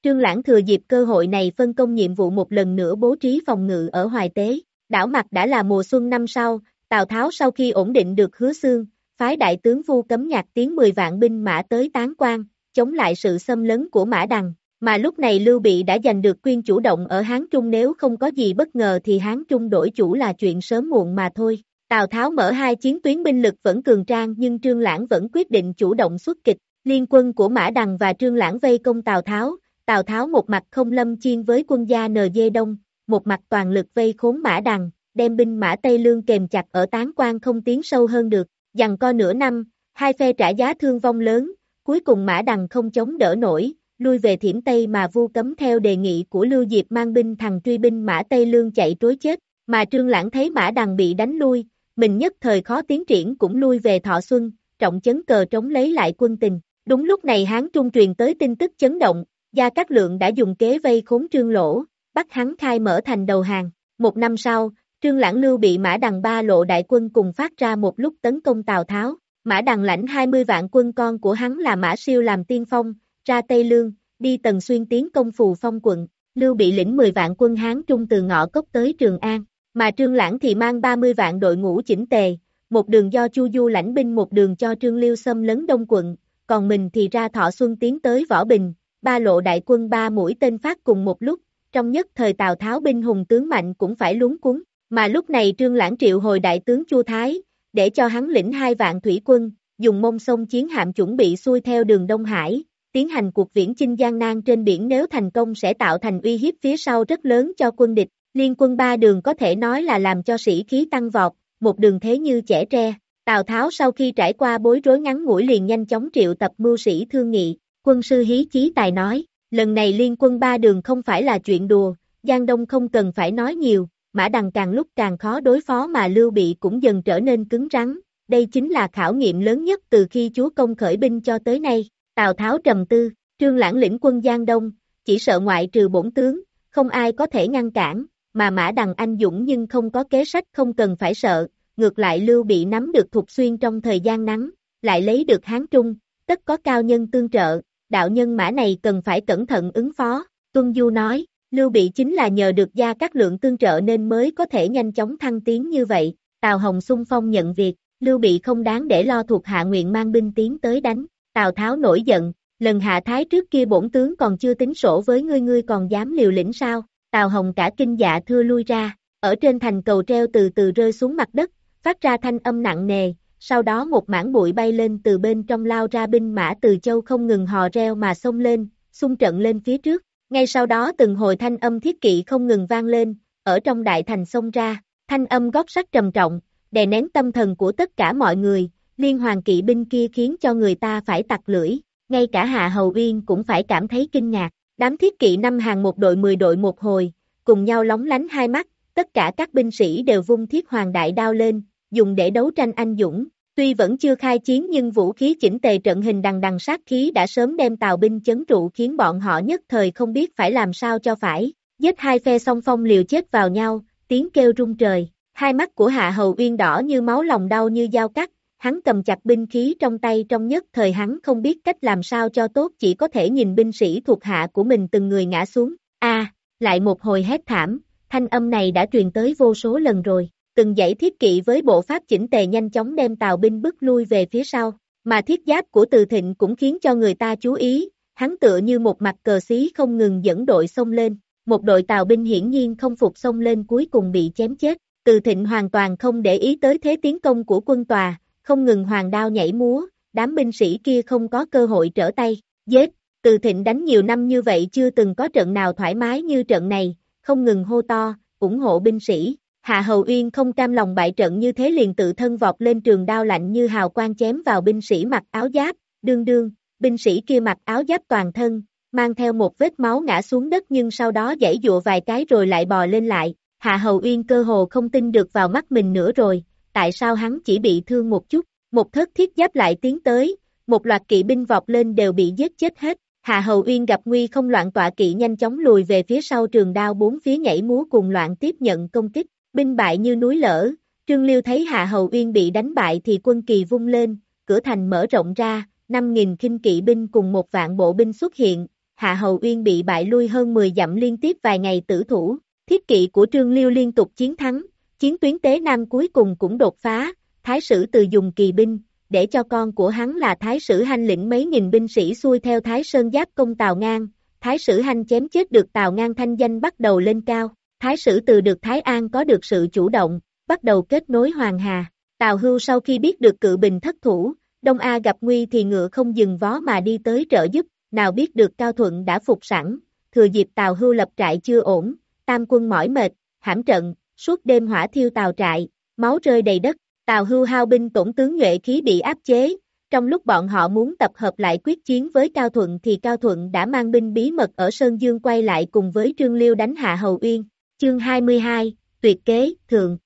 Trương Lãng thừa dịp cơ hội này phân công nhiệm vụ một lần nữa bố trí phòng ngự ở Hoài Tế, đảo mặt đã là mùa xuân năm sau, Tào Tháo sau khi ổn định được hứa xương, phái đại tướng Vu cấm nhạc tiến 10 vạn binh mã tới tán quan, chống lại sự xâm lấn của Mã Đằng, mà lúc này Lưu Bị đã giành được quyên chủ động ở Hán Trung nếu không có gì bất ngờ thì Hán Trung đổi chủ là chuyện sớm muộn mà thôi. Tào Tháo mở hai chiến tuyến binh lực vẫn cường trang nhưng Trương Lãng vẫn quyết định chủ động xuất kịch, liên quân của Mã Đằng và Trương Lãng vây công Tào Tháo, Tào Tháo một mặt không lâm chiên với quân gia NG Đông, một mặt toàn lực vây khốn Mã Đằng, đem binh mã Tây Lương kềm chặt ở tán quan không tiến sâu hơn được, dằn co nửa năm, hai phe trả giá thương vong lớn, cuối cùng Mã Đằng không chống đỡ nổi, lui về thiểm Tây mà vu cấm theo đề nghị của Lưu Diệp mang binh thằng truy binh mã Tây Lương chạy trối chết, mà Trương Lãng thấy Mã Đằng bị đánh lui, mình nhất thời khó tiến triển cũng lui về Thọ Xuân, trọng chấn cờ trống lấy lại quân tình. Đúng lúc này Hán Trung truyền tới tin tức chấn động, Gia Cát Lượng đã dùng kế vây khốn Trương Lỗ, bắt hắn khai mở thành đầu hàng. Một năm sau, Trương Lãng Lưu bị Mã Đằng ba lộ đại quân cùng phát ra một lúc tấn công Tào Tháo, Mã Đằng lãnh 20 vạn quân con của hắn là Mã Siêu làm tiên phong, ra Tây Lương, đi tần xuyên tiến công phù phong quận, Lưu bị lĩnh 10 vạn quân Hán trung từ ngõ cốc tới Trường An, mà Trương Lãng thì mang 30 vạn đội ngũ chỉnh tề, một đường do Chu Du lãnh binh một đường cho Trương Liêu xâm lấn Đông quận, còn mình thì ra Thọ Xuân tiến tới Võ Bình, ba lộ đại quân ba mũi tên phát cùng một lúc, trong nhất thời Tào Tháo binh hùng tướng mạnh cũng phải lúng cuốn, mà lúc này Trương Lãng triệu hồi đại tướng Chu Thái, để cho hắn lĩnh hai vạn thủy quân, dùng mông sông chiến hạm chuẩn bị xuôi theo đường Đông Hải, tiến hành cuộc viễn chinh gian Nan trên biển nếu thành công sẽ tạo thành uy hiếp phía sau rất lớn cho quân địch, liên quân ba đường có thể nói là làm cho sĩ khí tăng vọt, một đường thế như trẻ tre. Tào Tháo sau khi trải qua bối rối ngắn ngủi liền nhanh chóng triệu tập mưu sĩ thương nghị, quân sư hí chí tài nói, lần này liên quân ba đường không phải là chuyện đùa, Giang Đông không cần phải nói nhiều, Mã Đằng càng lúc càng khó đối phó mà Lưu Bị cũng dần trở nên cứng rắn, đây chính là khảo nghiệm lớn nhất từ khi chúa công khởi binh cho tới nay, Tào Tháo trầm tư, trương lãng lĩnh quân Giang Đông, chỉ sợ ngoại trừ bổn tướng, không ai có thể ngăn cản, mà Mã Đằng anh dũng nhưng không có kế sách không cần phải sợ, ngược lại Lưu Bị nắm được Thục Xuyên trong thời gian ngắn, lại lấy được Hán Trung, tất có cao nhân tương trợ, đạo nhân mã này cần phải cẩn thận ứng phó, Tuân Du nói, Lưu Bị chính là nhờ được gia các lượng tương trợ nên mới có thể nhanh chóng thăng tiến như vậy, Tào Hồng xung phong nhận việc, Lưu Bị không đáng để lo thuộc hạ nguyện mang binh tiến tới đánh, Tào Tháo nổi giận, lần hạ thái trước kia bổn tướng còn chưa tính sổ với ngươi ngươi còn dám liều lĩnh sao, Tào Hồng cả kinh dạ thưa lui ra, ở trên thành cầu treo từ từ rơi xuống mặt đất, phát ra thanh âm nặng nề, sau đó một mảng bụi bay lên từ bên trong lao ra binh mã từ châu không ngừng hò reo mà xông lên, xung trận lên phía trước, ngay sau đó từng hồi thanh âm thiết kỵ không ngừng vang lên, ở trong đại thành xông ra, thanh âm gót sắt trầm trọng, đè nén tâm thần của tất cả mọi người, liên hoàng kỵ binh kia khiến cho người ta phải tặc lưỡi, ngay cả Hạ Hầu Uyên cũng phải cảm thấy kinh ngạc, đám thiết kỵ năm hàng một đội mười đội một hồi, cùng nhau lóng lánh hai mắt, tất cả các binh sĩ đều vung thiết hoàng đại đao lên, dùng để đấu tranh anh dũng, tuy vẫn chưa khai chiến nhưng vũ khí chỉnh tề trận hình đằng đằng sát khí đã sớm đem tàu binh chấn trụ khiến bọn họ nhất thời không biết phải làm sao cho phải, giết hai phe song phong liều chết vào nhau, tiếng kêu rung trời, hai mắt của Hạ Hầu Uyên đỏ như máu lòng đau như dao cắt, hắn cầm chặt binh khí trong tay trong nhất thời hắn không biết cách làm sao cho tốt chỉ có thể nhìn binh sĩ thuộc hạ của mình từng người ngã xuống, a lại một hồi hét thảm, thanh âm này đã truyền tới vô số lần rồi, từng dãy thiết kỵ với bộ pháp chỉnh tề nhanh chóng đem tàu binh bước lui về phía sau, mà thiết giáp của từ thịnh cũng khiến cho người ta chú ý, hắn tựa như một mặt cờ xí không ngừng dẫn đội xông lên, một đội tàu binh hiển nhiên không phục xông lên cuối cùng bị chém chết, từ thịnh hoàn toàn không để ý tới thế tiến công của quân tòa, không ngừng hoàng đao nhảy múa, đám binh sĩ kia không có cơ hội trở tay, giết, từ thịnh đánh nhiều năm như vậy chưa từng có trận nào thoải mái như trận này, không ngừng hô to, ủng hộ binh sĩ, Hạ Hầu Uyên không cam lòng bại trận như thế liền tự thân vọt lên trường đao lạnh như hào quang chém vào binh sĩ mặc áo giáp, đương đương, binh sĩ kia mặc áo giáp toàn thân, mang theo một vết máu ngã xuống đất nhưng sau đó giãy dụa vài cái rồi lại bò lên lại, Hạ Hầu Uyên cơ hồ không tin được vào mắt mình nữa rồi, tại sao hắn chỉ bị thương một chút, một thất thiết giáp lại tiến tới, một loạt kỵ binh vọt lên đều bị giết chết hết, Hạ Hầu Uyên gặp nguy không loạn tọa kỵ nhanh chóng lùi về phía sau trường đao bốn phía nhảy múa cùng loạn tiếp nhận công kích, binh bại như núi lở, Trương Liêu thấy Hạ Hầu Uyên bị đánh bại thì quân kỳ vung lên, cửa thành mở rộng ra, 5.000 khinh kỵ binh cùng một vạn bộ binh xuất hiện, Hạ Hầu Uyên bị bại lui hơn 10 dặm liên tiếp vài ngày tử thủ, thiết kỵ của Trương Liêu liên tục chiến thắng, chiến tuyến tế Nam cuối cùng cũng đột phá, Thái sử từ dùng kỳ binh, để cho con của hắn là Thái sử Hanh lĩnh mấy nghìn binh sĩ xuôi theo Thái Sơn giáp công Tào Ngang, Thái sử Hanh chém chết được Tào Ngang thanh danh bắt đầu lên cao, Thái sử từ được Thái An có được sự chủ động, bắt đầu kết nối Hoàng Hà, Tào Hưu sau khi biết được cự bình thất thủ, Đông A gặp nguy thì ngựa không dừng vó mà đi tới trợ giúp, nào biết được Cao Thuận đã phục sẵn, thừa dịp Tào Hưu lập trại chưa ổn, tam quân mỏi mệt, hãm trận, suốt đêm hỏa thiêu tàu trại, máu rơi đầy đất, tàu hưu hao binh tổn tướng nhuệ khí bị áp chế, trong lúc bọn họ muốn tập hợp lại quyết chiến với Cao Thuận thì Cao Thuận đã mang binh bí mật ở Sơn Dương quay lại cùng với Trương Liêu đánh hạ Hầu Uyên. Chương 22, Tuyệt kế, Thượng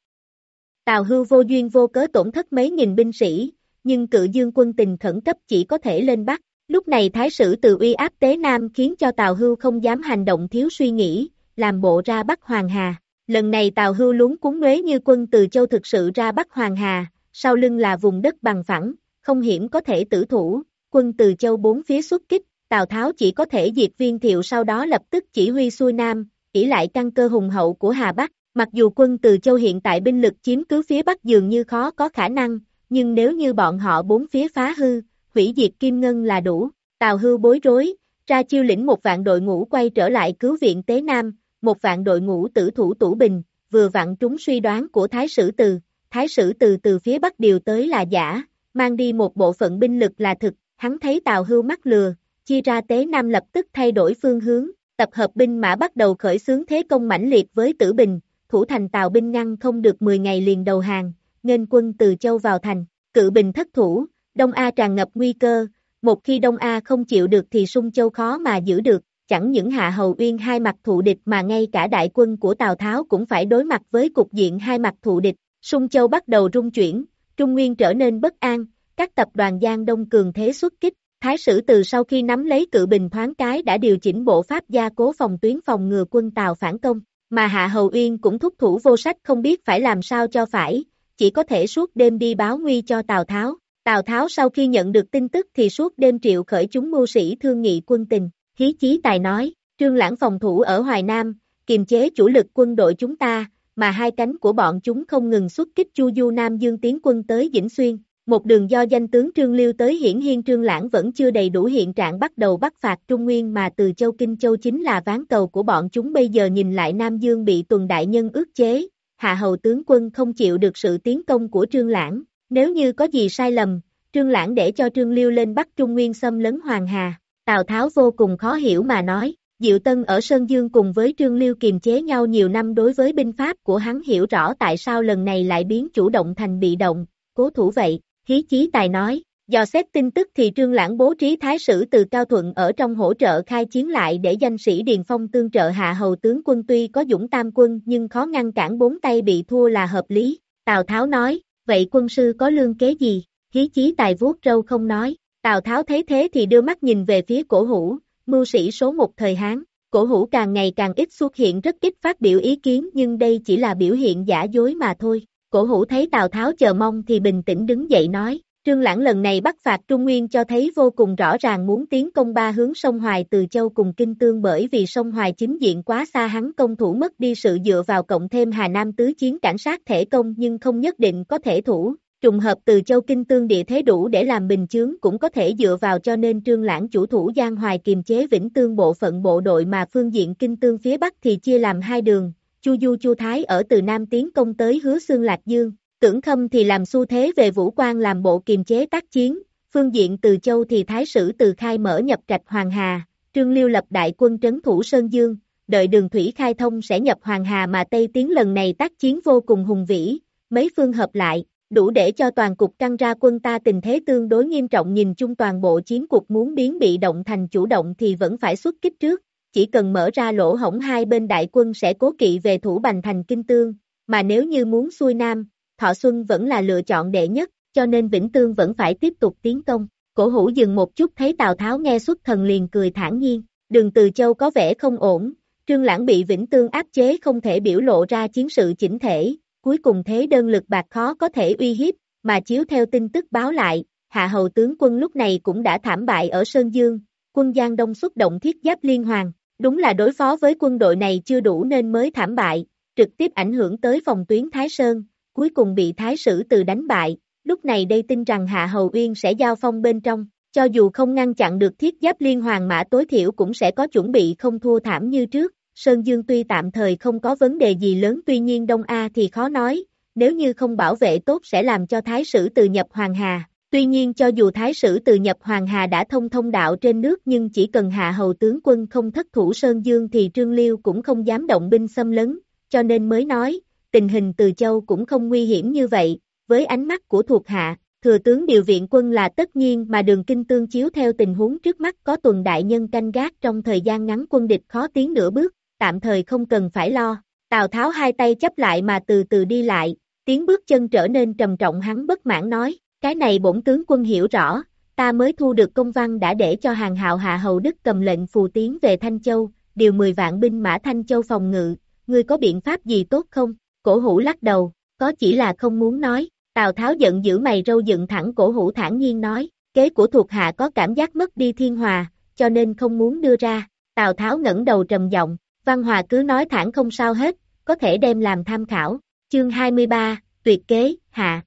Tào hưu vô duyên vô cớ tổn thất mấy nghìn binh sĩ, nhưng cự dương quân tình khẩn cấp chỉ có thể lên Bắc. Lúc này Thái sử từ uy áp Tế Nam khiến cho Tào hưu không dám hành động thiếu suy nghĩ, làm bộ ra Bắc Hoàng Hà. Lần này Tào Hưu lúng cuốn nhuế như quân từ châu thực sự ra Bắc Hoàng Hà, sau lưng là vùng đất bằng phẳng, không hiểm có thể tử thủ, quân từ châu bốn phía xuất kích, Tào Tháo chỉ có thể diệt viên thiệu sau đó lập tức chỉ huy xuôi Nam, ỷ lại căn cơ hùng hậu của Hà Bắc, mặc dù quân từ châu hiện tại binh lực chiếm cứ phía Bắc dường như khó có khả năng, nhưng nếu như bọn họ bốn phía phá hư, hủy diệt Kim Ngân là đủ, Tào Hưu bối rối, ra chiêu lĩnh một vạn đội ngũ quay trở lại cứu viện Tế Nam, một vạn đội ngũ tử thủ tủ bình, vừa vặn trúng suy đoán của Thái Sử Từ, Thái Sử Từ từ phía Bắc điều tới là giả, mang đi một bộ phận binh lực là thực, hắn thấy Tào Hưu mắc lừa, chia ra Tế Nam lập tức thay đổi phương hướng, tập hợp binh mã bắt đầu khởi xướng thế công mãnh liệt với Tử Bình, thủ thành Tào binh ngăn không được 10 ngày liền đầu hàng, nên quân từ châu vào thành, cự bình thất thủ, Đông A tràn ngập nguy cơ, một khi Đông A không chịu được thì Sung Châu khó mà giữ được, chẳng những Hạ Hầu Uyên hai mặt thụ địch mà ngay cả đại quân của Tào Tháo cũng phải đối mặt với cục diện hai mặt thụ địch, Sung Châu bắt đầu rung chuyển, Trung Nguyên trở nên bất an, các tập đoàn Giang Đông cường thế xuất kích, Thái sử từ sau khi nắm lấy cự bình thoáng cái đã điều chỉnh bộ pháp gia cố phòng tuyến phòng ngừa quân Tào phản công, mà Hạ Hầu Uyên cũng thúc thủ vô sách không biết phải làm sao cho phải, chỉ có thể suốt đêm đi báo nguy cho Tào Tháo. Tào Tháo sau khi nhận được tin tức thì suốt đêm triệu khởi chúng mưu sĩ thương nghị quân tình, hí chí tài nói, trương lãng phòng thủ ở Hoài Nam, kiềm chế chủ lực quân đội chúng ta, mà hai cánh của bọn chúng không ngừng xuất kích Chu Du Nam Dương tiến quân tới Vĩnh Xuyên, một đường do danh tướng Trương Liêu tới hiển hiên Trương Lãng vẫn chưa đầy đủ hiện trạng bắt đầu bắt phạt Trung Nguyên mà từ Châu Kinh Châu chính là ván cầu của bọn chúng bây giờ nhìn lại Nam Dương bị tuần đại nhân ước chế, hạ hầu tướng quân không chịu được sự tiến công của Trương Lãng, nếu như có gì sai lầm, Trương Lãng để cho Trương Liêu lên bắt Trung Nguyên xâm lấn Hoàng Hà, Tào Tháo vô cùng khó hiểu mà nói, Diệu Tân ở Sơn Dương cùng với Trương Liêu kiềm chế nhau nhiều năm đối với binh pháp của hắn hiểu rõ tại sao lần này lại biến chủ động thành bị động, cố thủ vậy, Hí Chí Tài nói, do xét tin tức thì Trương Lãng bố trí thái sử từ Cao Thuận ở trong hỗ trợ khai chiến lại để danh sĩ Điền Phong tương trợ hạ hầu tướng quân tuy có dũng tam quân nhưng khó ngăn cản bốn tay bị thua là hợp lý. Tào Tháo nói, vậy quân sư có lương kế gì? Hí Chí Tài vuốt râu không nói. Tào Tháo thấy thế thì đưa mắt nhìn về phía cổ hủ, mưu sĩ số một thời Hán. Cổ hủ càng ngày càng ít xuất hiện rất ít phát biểu ý kiến nhưng đây chỉ là biểu hiện giả dối mà thôi. Cổ hủ thấy Tào Tháo chờ mong thì bình tĩnh đứng dậy nói, Trương Lãng lần này bắt phạt Trung Nguyên cho thấy vô cùng rõ ràng muốn tiến công ba hướng sông Hoài từ Châu cùng Kinh Tương bởi vì sông Hoài chính diện quá xa hắn công thủ mất đi sự dựa vào cộng thêm Hà Nam tứ chiến cảnh sát thể công nhưng không nhất định có thể thủ. Trùng hợp từ Châu Kinh Tương địa thế đủ để làm bình chướng cũng có thể dựa vào cho nên Trương Lãng chủ thủ Giang Hoài kiềm chế Vĩnh Tương bộ phận bộ đội mà phương diện Kinh Tương phía Bắc thì chia làm hai đường, Chu Du Chu Thái ở từ Nam tiến công tới hứa xương Lạc Dương, tưởng khâm thì làm xu thế về vũ quan làm bộ kiềm chế tác chiến, phương diện từ châu thì thái sử từ khai mở nhập trạch Hoàng Hà, Trương Liêu lập đại quân trấn thủ Sơn Dương, đợi đường thủy khai thông sẽ nhập Hoàng Hà mà Tây tiến lần này tác chiến vô cùng hùng vĩ, mấy phương hợp lại, đủ để cho toàn cục căng ra quân ta tình thế tương đối nghiêm trọng nhìn chung toàn bộ chiến cuộc muốn biến bị động thành chủ động thì vẫn phải xuất kích trước, chỉ cần mở ra lỗ hổng hai bên đại quân sẽ cố kỵ về thủ bành thành kinh tương, mà nếu như muốn xuôi nam, Thọ Xuân vẫn là lựa chọn đệ nhất, cho nên Vĩnh Tương vẫn phải tiếp tục tiến công. Cổ hủ dừng một chút thấy Tào Tháo nghe xuất thần liền cười thản nhiên, đường từ châu có vẻ không ổn, Trương Lãng bị Vĩnh Tương áp chế không thể biểu lộ ra chiến sự chỉnh thể, cuối cùng thế đơn lực bạc khó có thể uy hiếp, mà chiếu theo tin tức báo lại, hạ hầu tướng quân lúc này cũng đã thảm bại ở Sơn Dương, quân Giang Đông xuất động thiết giáp liên hoàng, Đúng là đối phó với quân đội này chưa đủ nên mới thảm bại, trực tiếp ảnh hưởng tới phòng tuyến Thái Sơn, cuối cùng bị Thái Sử từ đánh bại, lúc này đây tin rằng Hạ Hầu Uyên sẽ giao phong bên trong, cho dù không ngăn chặn được thiết giáp liên hoàng mã tối thiểu cũng sẽ có chuẩn bị không thua thảm như trước, Sơn Dương tuy tạm thời không có vấn đề gì lớn tuy nhiên Đông A thì khó nói, nếu như không bảo vệ tốt sẽ làm cho Thái Sử từ nhập Hoàng Hà, Tuy nhiên cho dù Thái sử từ nhập Hoàng Hà đã thông thông đạo trên nước nhưng chỉ cần hạ hầu tướng quân không thất thủ Sơn Dương thì Trương Liêu cũng không dám động binh xâm lấn, cho nên mới nói, tình hình từ châu cũng không nguy hiểm như vậy, với ánh mắt của thuộc hạ, thừa tướng điều viện quân là tất nhiên mà đường kinh tương chiếu theo tình huống trước mắt có tuần đại nhân canh gác trong thời gian ngắn quân địch khó tiến nửa bước, tạm thời không cần phải lo, Tào Tháo hai tay chấp lại mà từ từ đi lại, tiếng bước chân trở nên trầm trọng hắn bất mãn nói, cái này bổn tướng quân hiểu rõ, ta mới thu được công văn đã để cho hàng hạo hạ hầu đức cầm lệnh phù tiến về Thanh Châu, điều 10 vạn binh mã Thanh Châu phòng ngự, ngươi có biện pháp gì tốt không? Cổ hủ lắc đầu, có chỉ là không muốn nói, Tào Tháo giận dữ mày râu dựng thẳng cổ hủ thản nhiên nói, kế của thuộc hạ có cảm giác mất đi thiên hòa, cho nên không muốn đưa ra. Tào Tháo ngẩng đầu trầm giọng, Văn Hòa cứ nói thẳng không sao hết, có thể đem làm tham khảo. Chương 23, tuyệt kế, hạ.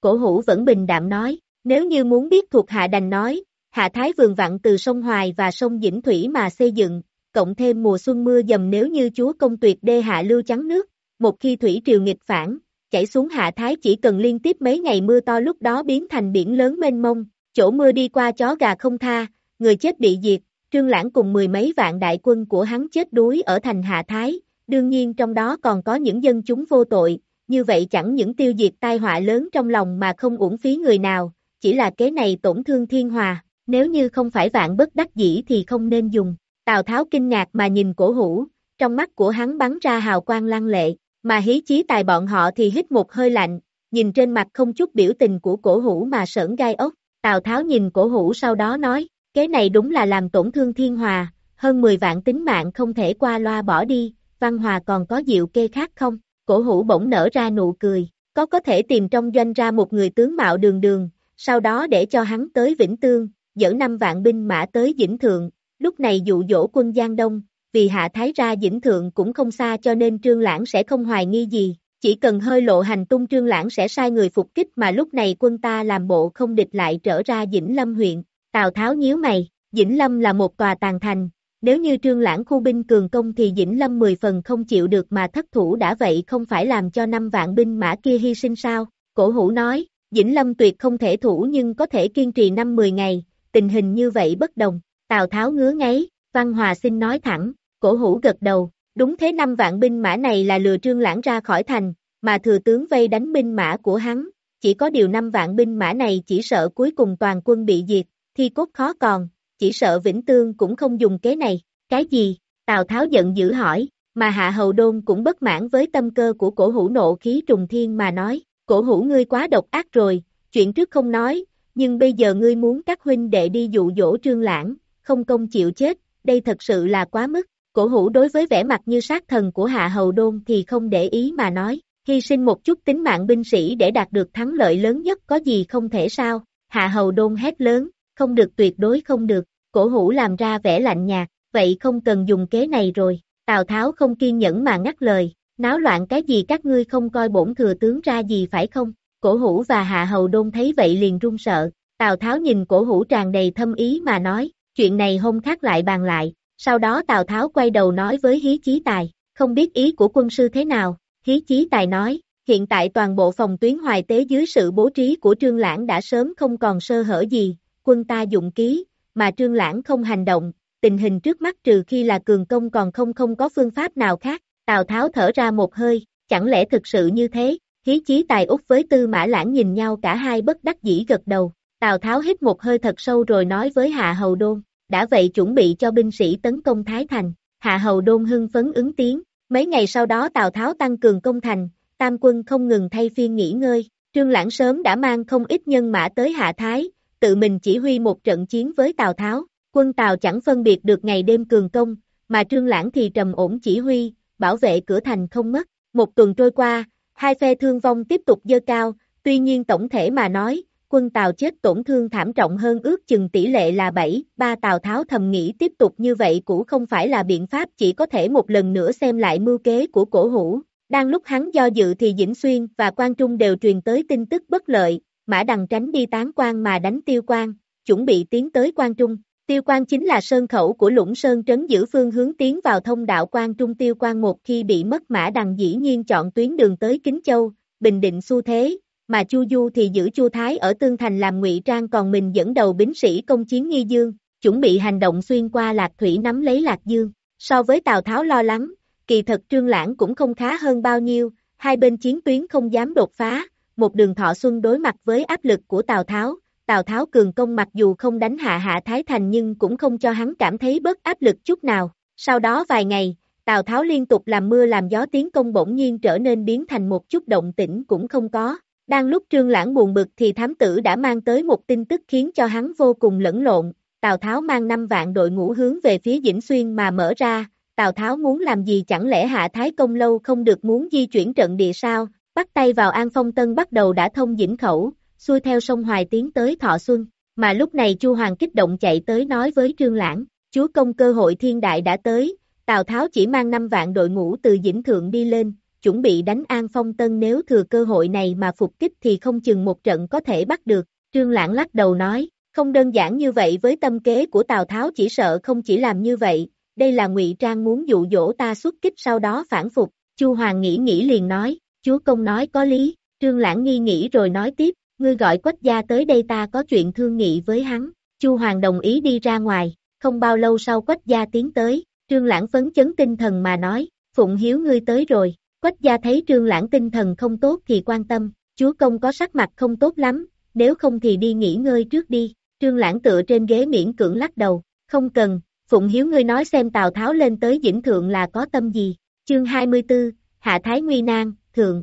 Cổ hủ vẫn bình đạm nói, nếu như muốn biết thuộc hạ đành nói, hạ thái vườn vặn từ sông Hoài và sông Dĩnh Thủy mà xây dựng, cộng thêm mùa xuân mưa dầm nếu như chúa công tuyệt đê hạ lưu trắng nước, một khi thủy triều nghịch phản, chảy xuống hạ thái chỉ cần liên tiếp mấy ngày mưa to lúc đó biến thành biển lớn mênh mông, chỗ mưa đi qua chó gà không tha, người chết bị diệt, trương lãng cùng mười mấy vạn đại quân của hắn chết đuối ở thành hạ thái, đương nhiên trong đó còn có những dân chúng vô tội, như vậy chẳng những tiêu diệt tai họa lớn trong lòng mà không uổng phí người nào, chỉ là kế này tổn thương thiên hòa, nếu như không phải vạn bất đắc dĩ thì không nên dùng. Tào Tháo kinh ngạc mà nhìn cổ hủ, trong mắt của hắn bắn ra hào quang lăng lệ, mà hí chí tài bọn họ thì hít một hơi lạnh, nhìn trên mặt không chút biểu tình của cổ hủ mà sởn gai ốc. Tào Tháo nhìn cổ hủ sau đó nói, kế này đúng là làm tổn thương thiên hòa, hơn 10 vạn tính mạng không thể qua loa bỏ đi, văn hòa còn có diệu kê khác không? Cổ hủ bỗng nở ra nụ cười, có có thể tìm trong doanh ra một người tướng mạo đường đường, sau đó để cho hắn tới Vĩnh Tương, dẫn năm vạn binh mã tới Vĩnh Thượng, lúc này dụ dỗ quân Giang Đông, vì hạ thái ra Vĩnh Thượng cũng không xa cho nên Trương Lãng sẽ không hoài nghi gì, chỉ cần hơi lộ hành tung Trương Lãng sẽ sai người phục kích mà lúc này quân ta làm bộ không địch lại trở ra Vĩnh Lâm huyện, Tào Tháo nhíu mày, Dĩnh Lâm là một tòa tàn thành, nếu như Trương Lãng khu binh cường công thì Dĩnh Lâm 10 phần không chịu được mà thất thủ đã vậy không phải làm cho năm vạn binh mã kia hy sinh sao, cổ hủ nói, Dĩnh Lâm tuyệt không thể thủ nhưng có thể kiên trì năm 10 ngày, tình hình như vậy bất đồng, Tào Tháo ngứa ngáy, Văn Hòa xin nói thẳng, cổ hủ gật đầu, đúng thế năm vạn binh mã này là lừa trương lãng ra khỏi thành, mà thừa tướng vây đánh binh mã của hắn, chỉ có điều năm vạn binh mã này chỉ sợ cuối cùng toàn quân bị diệt, thi cốt khó còn, chỉ sợ Vĩnh Tương cũng không dùng kế này, cái gì, Tào Tháo giận dữ hỏi, mà Hạ Hầu Đôn cũng bất mãn với tâm cơ của cổ hủ nộ khí trùng thiên mà nói, cổ hủ ngươi quá độc ác rồi, chuyện trước không nói, nhưng bây giờ ngươi muốn các huynh đệ đi dụ dỗ trương lãng, không công chịu chết, đây thật sự là quá mức. Cổ hủ đối với vẻ mặt như sát thần của Hạ Hầu Đôn thì không để ý mà nói, hy sinh một chút tính mạng binh sĩ để đạt được thắng lợi lớn nhất có gì không thể sao, Hạ Hầu Đôn hét lớn, không được tuyệt đối không được, cổ hủ làm ra vẻ lạnh nhạt, vậy không cần dùng kế này rồi, Tào Tháo không kiên nhẫn mà ngắt lời, náo loạn cái gì các ngươi không coi bổn thừa tướng ra gì phải không, cổ hủ và Hạ Hầu Đôn thấy vậy liền run sợ, Tào Tháo nhìn cổ hủ tràn đầy thâm ý mà nói, chuyện này hôm khác lại bàn lại, sau đó Tào Tháo quay đầu nói với Hí Chí Tài, không biết ý của quân sư thế nào, Hí Chí Tài nói, hiện tại toàn bộ phòng tuyến hoài tế dưới sự bố trí của Trương Lãng đã sớm không còn sơ hở gì, quân ta dụng ký, mà Trương Lãng không hành động, tình hình trước mắt trừ khi là cường công còn không không có phương pháp nào khác, Tào Tháo thở ra một hơi, chẳng lẽ thực sự như thế, Hí Chí Tài út với Tư Mã Lãng nhìn nhau cả hai bất đắc dĩ gật đầu, Tào Tháo hít một hơi thật sâu rồi nói với Hạ Hầu Đôn, đã vậy chuẩn bị cho binh sĩ tấn công Thái Thành, Hạ Hầu Đôn hưng phấn ứng tiếng, mấy ngày sau đó Tào Tháo tăng cường công thành, tam quân không ngừng thay phiên nghỉ ngơi, Trương Lãng sớm đã mang không ít nhân mã tới Hạ Thái, tự mình chỉ huy một trận chiến với Tào Tháo, quân Tào chẳng phân biệt được ngày đêm cường công, mà Trương Lãng thì trầm ổn chỉ huy, bảo vệ cửa thành không mất, một tuần trôi qua, hai phe thương vong tiếp tục dơ cao, tuy nhiên tổng thể mà nói, quân Tào chết tổn thương thảm trọng hơn ước chừng tỷ lệ là 7, ba Tào Tháo thầm nghĩ tiếp tục như vậy cũng không phải là biện pháp chỉ có thể một lần nữa xem lại mưu kế của cổ hủ. Đang lúc hắn do dự thì Dĩnh Xuyên và Quan Trung đều truyền tới tin tức bất lợi, Mã Đằng tránh đi tán quan mà đánh tiêu quan, chuẩn bị tiến tới Quan Trung. Tiêu quan chính là sơn khẩu của lũng sơn trấn giữ phương hướng tiến vào thông đạo quan trung tiêu quan một khi bị mất mã đằng dĩ nhiên chọn tuyến đường tới Kính Châu, bình định xu thế, mà Chu Du thì giữ Chu Thái ở Tương Thành làm ngụy trang còn mình dẫn đầu binh sĩ công chiến nghi dương, chuẩn bị hành động xuyên qua Lạc Thủy nắm lấy Lạc Dương. So với Tào Tháo lo lắng, kỳ thật Trương Lãng cũng không khá hơn bao nhiêu, hai bên chiến tuyến không dám đột phá, một đường thọ xuân đối mặt với áp lực của Tào Tháo, Tào Tháo cường công mặc dù không đánh hạ hạ Thái Thành nhưng cũng không cho hắn cảm thấy bớt áp lực chút nào. Sau đó vài ngày, Tào Tháo liên tục làm mưa làm gió tiến công bỗng nhiên trở nên biến thành một chút động tĩnh cũng không có. Đang lúc trương lãng buồn bực thì thám tử đã mang tới một tin tức khiến cho hắn vô cùng lẫn lộn, Tào Tháo mang 5 vạn đội ngũ hướng về phía Dĩnh Xuyên mà mở ra, Tào Tháo muốn làm gì chẳng lẽ Hạ Thái Công Lâu không được muốn di chuyển trận địa sao, bắt tay vào An Phong Tân bắt đầu đã thông dĩnh khẩu, xuôi theo sông Hoài tiến tới Thọ Xuân, mà lúc này Chu Hoàng kích động chạy tới nói với Trương Lãng, chúa công cơ hội thiên đại đã tới, Tào Tháo chỉ mang 5 vạn đội ngũ từ dĩnh thượng đi lên, chuẩn bị đánh An Phong Tân nếu thừa cơ hội này mà phục kích thì không chừng một trận có thể bắt được, Trương Lãng lắc đầu nói, không đơn giản như vậy với tâm kế của Tào Tháo chỉ sợ không chỉ làm như vậy, đây là ngụy trang muốn dụ dỗ ta xuất kích sau đó phản phục, Chu Hoàng nghĩ nghĩ liền nói, chúa công nói có lý, Trương Lãng nghi nghĩ rồi nói tiếp, ngươi gọi quách gia tới đây ta có chuyện thương nghị với hắn, Chu Hoàng đồng ý đi ra ngoài, không bao lâu sau quách gia tiến tới, Trương Lãng phấn chấn tinh thần mà nói, Phụng Hiếu ngươi tới rồi, quách gia thấy Trương Lãng tinh thần không tốt thì quan tâm, chúa công có sắc mặt không tốt lắm, nếu không thì đi nghỉ ngơi trước đi, Trương Lãng tựa trên ghế miễn cưỡng lắc đầu, không cần, Phụng Hiếu ngươi nói xem Tào Tháo lên tới dĩnh thượng là có tâm gì, chương 24, Hạ Thái Nguy Nang, Thượng.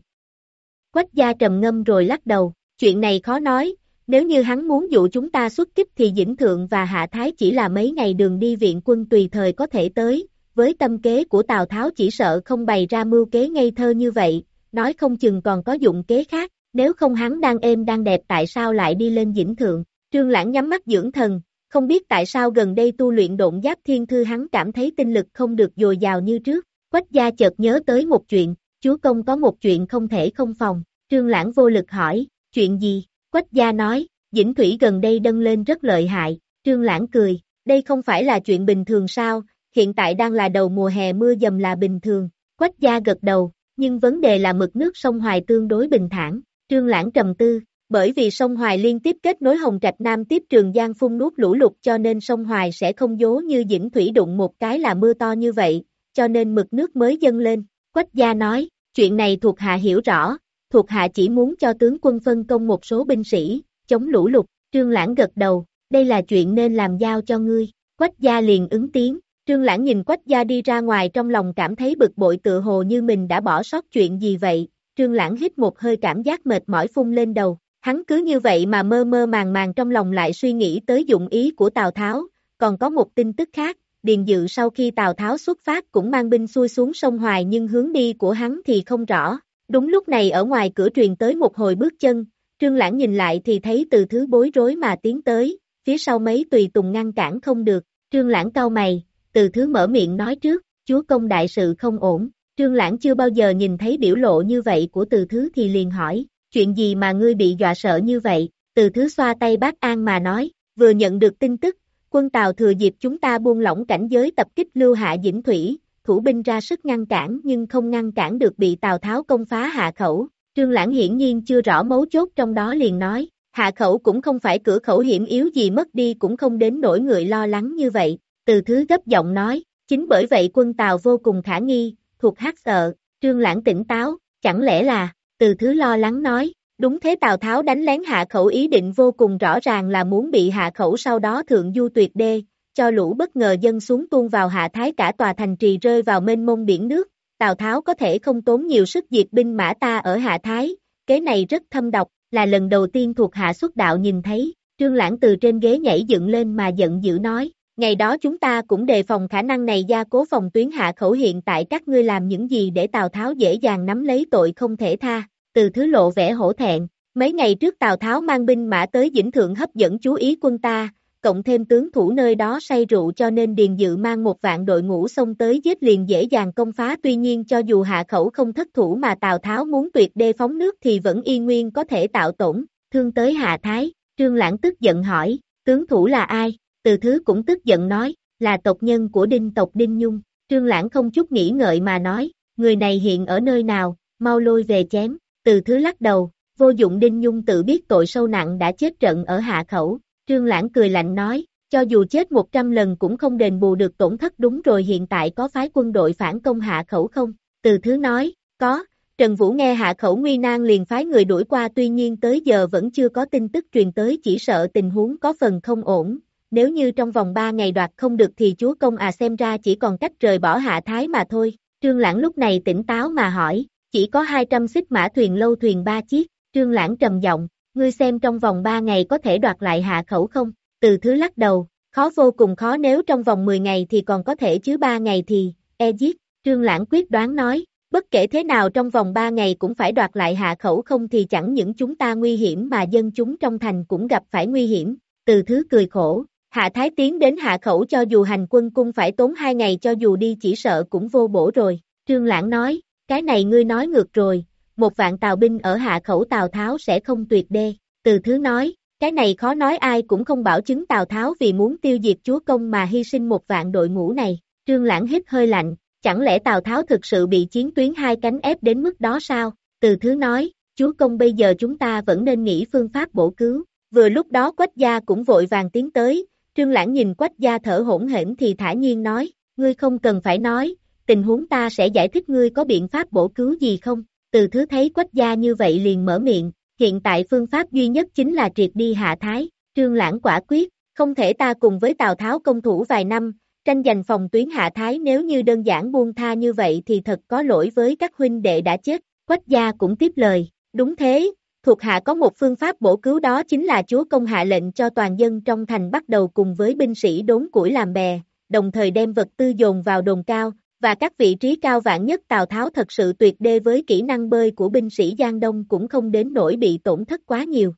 Quách gia trầm ngâm rồi lắc đầu, chuyện này khó nói, nếu như hắn muốn dụ chúng ta xuất kích thì Dĩnh Thượng và Hạ Thái chỉ là mấy ngày đường đi viện quân tùy thời có thể tới, với tâm kế của Tào Tháo chỉ sợ không bày ra mưu kế ngây thơ như vậy, nói không chừng còn có dụng kế khác, nếu không hắn đang êm đang đẹp tại sao lại đi lên Dĩnh Thượng, Trương Lãng nhắm mắt dưỡng thần, không biết tại sao gần đây tu luyện độn giáp thiên thư hắn cảm thấy tinh lực không được dồi dào như trước, Quách gia chợt nhớ tới một chuyện, chúa công có một chuyện không thể không phòng, Trương Lãng vô lực hỏi, chuyện gì? Quách gia nói, Dĩnh Thủy gần đây đâng lên rất lợi hại, Trương Lãng cười, đây không phải là chuyện bình thường sao, hiện tại đang là đầu mùa hè mưa dầm là bình thường, Quách gia gật đầu, nhưng vấn đề là mực nước sông Hoài tương đối bình thản, Trương Lãng trầm tư, bởi vì sông Hoài liên tiếp kết nối Hồng Trạch Nam tiếp Trường Giang phun nuốt lũ lụt cho nên sông Hoài sẽ không dố như Dĩnh Thủy đụng một cái là mưa to như vậy, cho nên mực nước mới dâng lên. Quách gia nói, chuyện này thuộc hạ hiểu rõ, thuộc hạ chỉ muốn cho tướng quân phân công một số binh sĩ, chống lũ lụt, trương lãng gật đầu, đây là chuyện nên làm giao cho ngươi. Quách gia liền ứng tiếng, trương lãng nhìn quách gia đi ra ngoài trong lòng cảm thấy bực bội tự hồ như mình đã bỏ sót chuyện gì vậy, trương lãng hít một hơi cảm giác mệt mỏi phun lên đầu, hắn cứ như vậy mà mơ mơ màng màng trong lòng lại suy nghĩ tới dụng ý của Tào Tháo, còn có một tin tức khác, Điền Dự sau khi Tào Tháo xuất phát cũng mang binh xuôi xuống sông Hoài nhưng hướng đi của hắn thì không rõ. Đúng lúc này ở ngoài cửa truyền tới một hồi bước chân, Trương Lãng nhìn lại thì thấy từ thứ bối rối mà tiến tới, phía sau mấy tùy tùng ngăn cản không được, Trương Lãng cau mày, từ thứ mở miệng nói trước, chúa công đại sự không ổn, Trương Lãng chưa bao giờ nhìn thấy biểu lộ như vậy của từ thứ thì liền hỏi, chuyện gì mà ngươi bị dọa sợ như vậy, từ thứ xoa tay bác an mà nói, vừa nhận được tin tức, quân Tàu thừa dịp chúng ta buông lỏng cảnh giới tập kích lưu hạ dĩnh thủy, thủ binh ra sức ngăn cản nhưng không ngăn cản được bị Tào Tháo công phá hạ khẩu. Trương Lãng hiển nhiên chưa rõ mấu chốt trong đó liền nói, hạ khẩu cũng không phải cửa khẩu hiểm yếu gì mất đi cũng không đến nỗi người lo lắng như vậy. Từ thứ gấp giọng nói, chính bởi vậy quân tàu vô cùng khả nghi, thuộc hát sợ, ờ. Trương Lãng tỉnh táo, chẳng lẽ là, từ thứ lo lắng nói, Đúng thế Tào Tháo đánh lén hạ khẩu ý định vô cùng rõ ràng là muốn bị hạ khẩu sau đó thượng du tuyệt đê, cho lũ bất ngờ dân xuống tuôn vào hạ thái cả tòa thành trì rơi vào mênh mông biển nước. Tào Tháo có thể không tốn nhiều sức diệt binh mã ta ở hạ thái, kế này rất thâm độc, là lần đầu tiên thuộc hạ xuất đạo nhìn thấy, trương lãng từ trên ghế nhảy dựng lên mà giận dữ nói, ngày đó chúng ta cũng đề phòng khả năng này gia cố phòng tuyến hạ khẩu hiện tại các ngươi làm những gì để Tào Tháo dễ dàng nắm lấy tội không thể tha, từ thứ lộ vẻ hổ thẹn. Mấy ngày trước Tào Tháo mang binh mã tới Dĩnh Thượng hấp dẫn chú ý quân ta, cộng thêm tướng thủ nơi đó say rượu cho nên Điền Dự mang một vạn đội ngũ xông tới giết liền dễ dàng công phá. Tuy nhiên cho dù hạ khẩu không thất thủ mà Tào Tháo muốn tuyệt đê phóng nước thì vẫn y nguyên có thể tạo tổn, thương tới hạ thái, Trương Lãng tức giận hỏi, tướng thủ là ai, từ thứ cũng tức giận nói, là tộc nhân của đinh tộc Đinh Nhung, Trương Lãng không chút nghĩ ngợi mà nói, người này hiện ở nơi nào, mau lôi về chém, từ thứ lắc đầu, vô dụng Đinh Nhung tự biết tội sâu nặng đã chết trận ở hạ khẩu, Trương Lãng cười lạnh nói, cho dù chết 100 lần cũng không đền bù được tổn thất đúng rồi hiện tại có phái quân đội phản công hạ khẩu không, từ thứ nói, có, Trần Vũ nghe hạ khẩu nguy nan liền phái người đuổi qua tuy nhiên tới giờ vẫn chưa có tin tức truyền tới chỉ sợ tình huống có phần không ổn, nếu như trong vòng 3 ngày đoạt không được thì chúa công à xem ra chỉ còn cách rời bỏ hạ thái mà thôi, Trương Lãng lúc này tỉnh táo mà hỏi, chỉ có 200 xích mã thuyền lâu thuyền ba chiếc, trương lãng trầm giọng, ngươi xem trong vòng 3 ngày có thể đoạt lại hạ khẩu không, từ thứ lắc đầu, khó vô cùng khó nếu trong vòng 10 ngày thì còn có thể chứ 3 ngày thì, e giết, trương lãng quyết đoán nói, bất kể thế nào trong vòng 3 ngày cũng phải đoạt lại hạ khẩu không thì chẳng những chúng ta nguy hiểm mà dân chúng trong thành cũng gặp phải nguy hiểm, từ thứ cười khổ, hạ thái tiến đến hạ khẩu cho dù hành quân cung phải tốn 2 ngày cho dù đi chỉ sợ cũng vô bổ rồi, trương lãng nói, cái này ngươi nói ngược rồi, một vạn tàu binh ở hạ khẩu Tào Tháo sẽ không tuyệt đê, từ thứ nói, cái này khó nói ai cũng không bảo chứng Tào Tháo vì muốn tiêu diệt chúa công mà hy sinh một vạn đội ngũ này, trương lãng hít hơi lạnh, chẳng lẽ Tào Tháo thực sự bị chiến tuyến hai cánh ép đến mức đó sao, từ thứ nói, chúa công bây giờ chúng ta vẫn nên nghĩ phương pháp bổ cứu, vừa lúc đó quách gia cũng vội vàng tiến tới, trương lãng nhìn quách gia thở hỗn hển thì thả nhiên nói, ngươi không cần phải nói, tình huống ta sẽ giải thích ngươi có biện pháp bổ cứu gì không, từ thứ thấy quách gia như vậy liền mở miệng, hiện tại phương pháp duy nhất chính là triệt đi hạ thái, trương lãng quả quyết, không thể ta cùng với Tào Tháo công thủ vài năm, tranh giành phòng tuyến hạ thái nếu như đơn giản buông tha như vậy thì thật có lỗi với các huynh đệ đã chết, quách gia cũng tiếp lời, đúng thế, thuộc hạ có một phương pháp bổ cứu đó chính là chúa công hạ lệnh cho toàn dân trong thành bắt đầu cùng với binh sĩ đốn củi làm bè, đồng thời đem vật tư dồn vào đồn cao, và các vị trí cao vạn nhất Tào Tháo thật sự tuyệt đê với kỹ năng bơi của binh sĩ Giang Đông cũng không đến nỗi bị tổn thất quá nhiều.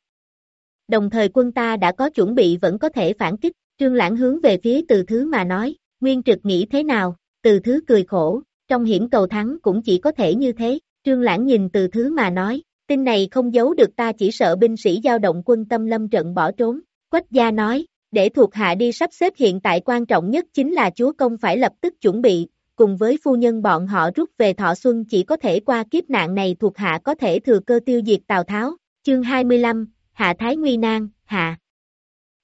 Đồng thời quân ta đã có chuẩn bị vẫn có thể phản kích, Trương Lãng hướng về phía từ thứ mà nói, Nguyên Trực nghĩ thế nào, từ thứ cười khổ, trong hiểm cầu thắng cũng chỉ có thể như thế, Trương Lãng nhìn từ thứ mà nói, tin này không giấu được ta chỉ sợ binh sĩ giao động quân tâm lâm trận bỏ trốn, Quách gia nói, để thuộc hạ đi sắp xếp hiện tại quan trọng nhất chính là chúa công phải lập tức chuẩn bị, cùng với phu nhân bọn họ rút về thọ xuân chỉ có thể qua kiếp nạn này thuộc hạ có thể thừa cơ tiêu diệt Tào Tháo, chương 25, Hạ Thái Nguy Nan, Hạ.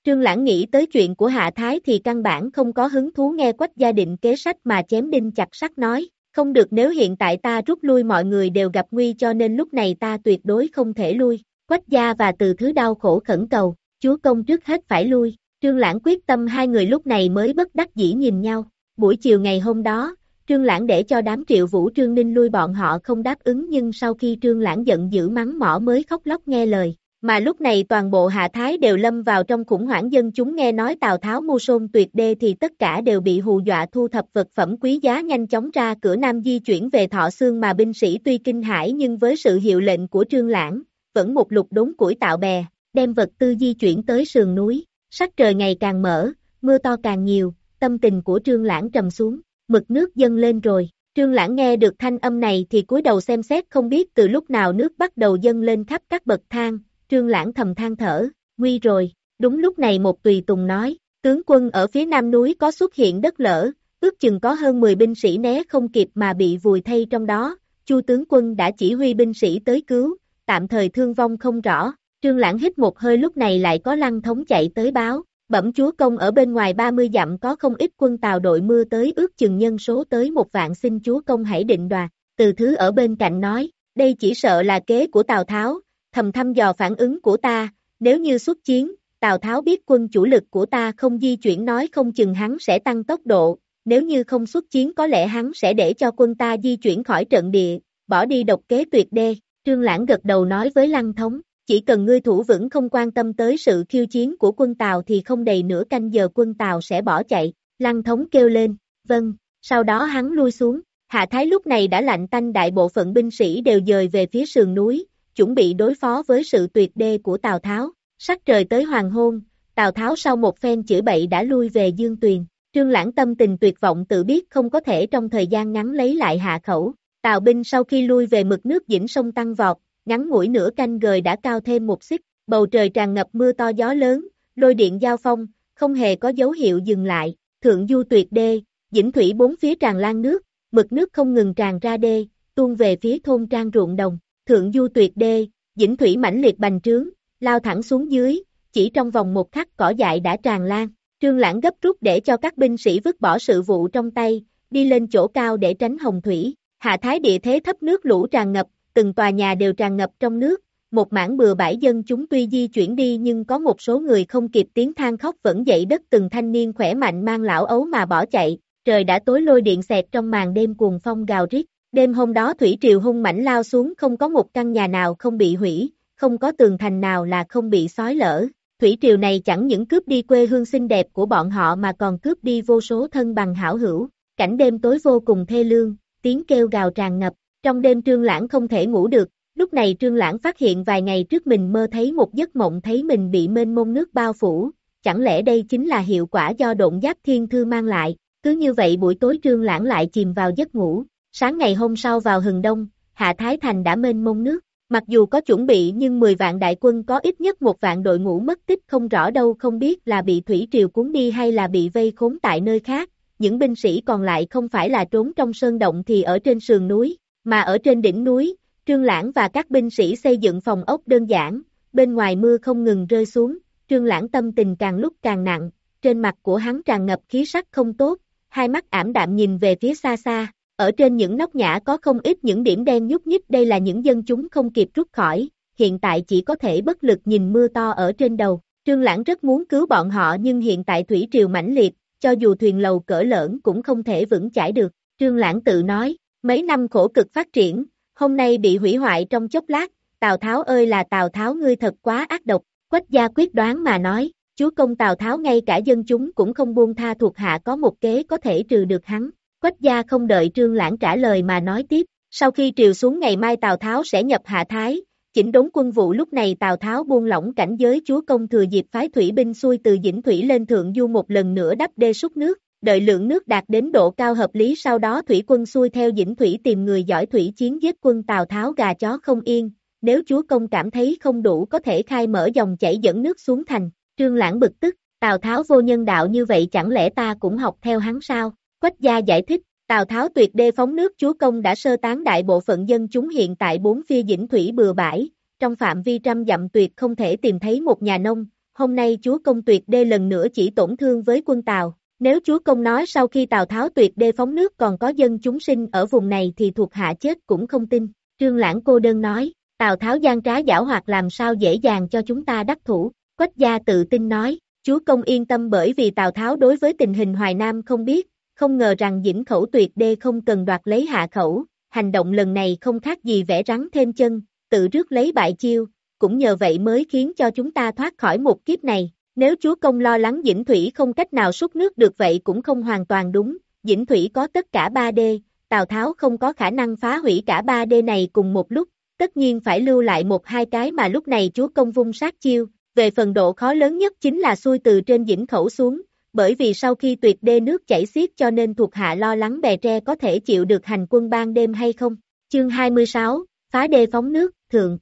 Trương Lãng nghĩ tới chuyện của Hạ Thái thì căn bản không có hứng thú nghe quách gia định kế sách mà chém đinh chặt sắt nói, không được nếu hiện tại ta rút lui mọi người đều gặp nguy cho nên lúc này ta tuyệt đối không thể lui, quách gia và từ thứ đau khổ khẩn cầu, chúa công trước hết phải lui, Trương Lãng quyết tâm hai người lúc này mới bất đắc dĩ nhìn nhau, buổi chiều ngày hôm đó, Trương Lãng để cho đám triệu vũ Trương Ninh lui bọn họ không đáp ứng nhưng sau khi Trương Lãng giận dữ mắng mỏ mới khóc lóc nghe lời. Mà lúc này toàn bộ hạ thái đều lâm vào trong khủng hoảng dân chúng nghe nói Tào Tháo mưu sôn tuyệt đê thì tất cả đều bị hù dọa thu thập vật phẩm quý giá nhanh chóng ra cửa Nam di chuyển về thọ Sương mà binh sĩ tuy kinh hãi nhưng với sự hiệu lệnh của Trương Lãng, vẫn một lục đốn củi tạo bè, đem vật tư di chuyển tới sườn núi, sắc trời ngày càng mở, mưa to càng nhiều, tâm tình của Trương Lãng trầm xuống, mực nước dâng lên rồi. Trương Lãng nghe được thanh âm này thì cúi đầu xem xét không biết từ lúc nào nước bắt đầu dâng lên khắp các bậc thang, Trương Lãng thầm than thở, nguy rồi, đúng lúc này một tùy tùng nói, tướng quân ở phía nam núi có xuất hiện đất lở, ước chừng có hơn 10 binh sĩ né không kịp mà bị vùi thay trong đó, Chu tướng quân đã chỉ huy binh sĩ tới cứu, tạm thời thương vong không rõ, Trương Lãng hít một hơi lúc này lại có lăng thống chạy tới báo, Bẩm chúa công ở bên ngoài 30 dặm có không ít quân tàu đội mưa tới ước chừng nhân số tới một vạn xin chúa công hãy định đoạt. Từ thứ ở bên cạnh nói, đây chỉ sợ là kế của Tào Tháo, thầm thăm dò phản ứng của ta, nếu như xuất chiến, Tào Tháo biết quân chủ lực của ta không di chuyển nói không chừng hắn sẽ tăng tốc độ, nếu như không xuất chiến có lẽ hắn sẽ để cho quân ta di chuyển khỏi trận địa, bỏ đi độc kế tuyệt đê. Trương Lãng gật đầu nói với Lăng Thống, chỉ cần ngươi thủ vững không quan tâm tới sự khiêu chiến của quân Tàu thì không đầy nửa canh giờ quân Tàu sẽ bỏ chạy, Lăng thống kêu lên, vâng, sau đó hắn lui xuống, Hạ Thái lúc này đã lạnh tanh đại bộ phận binh sĩ đều dời về phía sườn núi, chuẩn bị đối phó với sự tuyệt đê của Tào Tháo, sắc trời tới hoàng hôn, Tào Tháo sau một phen chữa bậy đã lui về Dương Tuyền, Trương Lãng tâm tình tuyệt vọng tự biết không có thể trong thời gian ngắn lấy lại hạ khẩu, Tào binh sau khi lui về mực nước dĩnh sông tăng vọt, ngắn ngủi nửa canh gời đã cao thêm một xích, bầu trời tràn ngập mưa to gió lớn, lôi điện giao phong, không hề có dấu hiệu dừng lại, thượng du tuyệt đê, dĩnh thủy bốn phía tràn lan nước, mực nước không ngừng tràn ra đê, tuôn về phía thôn trang ruộng đồng, thượng du tuyệt đê, dĩnh thủy mãnh liệt bành trướng, lao thẳng xuống dưới, chỉ trong vòng một khắc cỏ dại đã tràn lan, trương lãng gấp rút để cho các binh sĩ vứt bỏ sự vụ trong tay, đi lên chỗ cao để tránh hồng thủy, hạ thái địa thế thấp nước lũ tràn ngập, từng tòa nhà đều tràn ngập trong nước, một mảng bừa bãi dân chúng tuy di chuyển đi nhưng có một số người không kịp tiếng than khóc vẫn dậy đất từng thanh niên khỏe mạnh mang lão ấu mà bỏ chạy, trời đã tối lôi điện xẹt trong màn đêm cuồng phong gào rít, đêm hôm đó thủy triều hung mãnh lao xuống không có một căn nhà nào không bị hủy, không có tường thành nào là không bị sói lở. Thủy triều này chẳng những cướp đi quê hương xinh đẹp của bọn họ mà còn cướp đi vô số thân bằng hảo hữu, cảnh đêm tối vô cùng thê lương, tiếng kêu gào tràn ngập, trong đêm Trương Lãng không thể ngủ được, lúc này Trương Lãng phát hiện vài ngày trước mình mơ thấy một giấc mộng thấy mình bị mênh mông nước bao phủ, chẳng lẽ đây chính là hiệu quả do độn giáp thiên thư mang lại, cứ như vậy buổi tối Trương Lãng lại chìm vào giấc ngủ, sáng ngày hôm sau vào hừng đông, Hạ Thái Thành đã mênh mông nước, mặc dù có chuẩn bị nhưng 10 vạn đại quân có ít nhất một vạn đội ngũ mất tích không rõ đâu không biết là bị thủy triều cuốn đi hay là bị vây khốn tại nơi khác, những binh sĩ còn lại không phải là trốn trong sơn động thì ở trên sườn núi, mà ở trên đỉnh núi, Trương Lãng và các binh sĩ xây dựng phòng ốc đơn giản, bên ngoài mưa không ngừng rơi xuống, Trương Lãng tâm tình càng lúc càng nặng, trên mặt của hắn tràn ngập khí sắc không tốt, hai mắt ảm đạm nhìn về phía xa xa, ở trên những nóc nhã có không ít những điểm đen nhúc nhích đây là những dân chúng không kịp rút khỏi, hiện tại chỉ có thể bất lực nhìn mưa to ở trên đầu. Trương Lãng rất muốn cứu bọn họ nhưng hiện tại thủy triều mãnh liệt, cho dù thuyền lầu cỡ lớn cũng không thể vững chãi được. Trương Lãng tự nói, mấy năm khổ cực phát triển, hôm nay bị hủy hoại trong chốc lát, Tào Tháo ơi là Tào Tháo ngươi thật quá ác độc, Quách gia quyết đoán mà nói, chúa công Tào Tháo ngay cả dân chúng cũng không buông tha thuộc hạ có một kế có thể trừ được hắn. Quách gia không đợi Trương Lãng trả lời mà nói tiếp, sau khi triều xuống ngày mai Tào Tháo sẽ nhập Hạ Thái, chỉnh đốn quân vụ lúc này Tào Tháo buông lỏng cảnh giới chúa công thừa dịp phái thủy binh xuôi từ Dĩnh Thủy lên Thượng Du một lần nữa đắp đê súc nước, đợi lượng nước đạt đến độ cao hợp lý sau đó thủy quân xuôi theo Dĩnh Thủy tìm người giỏi thủy chiến giết quân Tào Tháo gà chó không yên, nếu chúa công cảm thấy không đủ có thể khai mở dòng chảy dẫn nước xuống thành, trương lãng bực tức, Tào Tháo vô nhân đạo như vậy chẳng lẽ ta cũng học theo hắn sao, Quách gia giải thích, Tào Tháo tuyệt đê phóng nước chúa công đã sơ tán đại bộ phận dân chúng hiện tại bốn phía dĩnh thủy bừa bãi, trong phạm vi trăm dặm tuyệt không thể tìm thấy một nhà nông, hôm nay chúa công tuyệt đê lần nữa chỉ tổn thương với quân Tào. Nếu chúa công nói sau khi Tào Tháo tuyệt đê phóng nước còn có dân chúng sinh ở vùng này thì thuộc hạ chết cũng không tin. Trương Lãng cô đơn nói, Tào Tháo gian trá giảo hoạt làm sao dễ dàng cho chúng ta đắc thủ. Quách gia tự tin nói, chúa công yên tâm bởi vì Tào Tháo đối với tình hình Hoài Nam không biết, không ngờ rằng dĩnh khẩu tuyệt đê không cần đoạt lấy hạ khẩu, hành động lần này không khác gì vẽ rắn thêm chân, tự rước lấy bại chiêu, cũng nhờ vậy mới khiến cho chúng ta thoát khỏi một kiếp này. Nếu chúa công lo lắng dĩnh thủy không cách nào xuất nước được vậy cũng không hoàn toàn đúng, dĩnh thủy có tất cả 3D, Tào Tháo không có khả năng phá hủy cả 3D này cùng một lúc, tất nhiên phải lưu lại một hai cái mà lúc này chúa công vung sát chiêu, về phần độ khó lớn nhất chính là xuôi từ trên dĩnh khẩu xuống, bởi vì sau khi tuyệt đê nước chảy xiết cho nên thuộc hạ lo lắng bè tre có thể chịu được hành quân ban đêm hay không. Chương 26, phá đê phóng nước, thượng.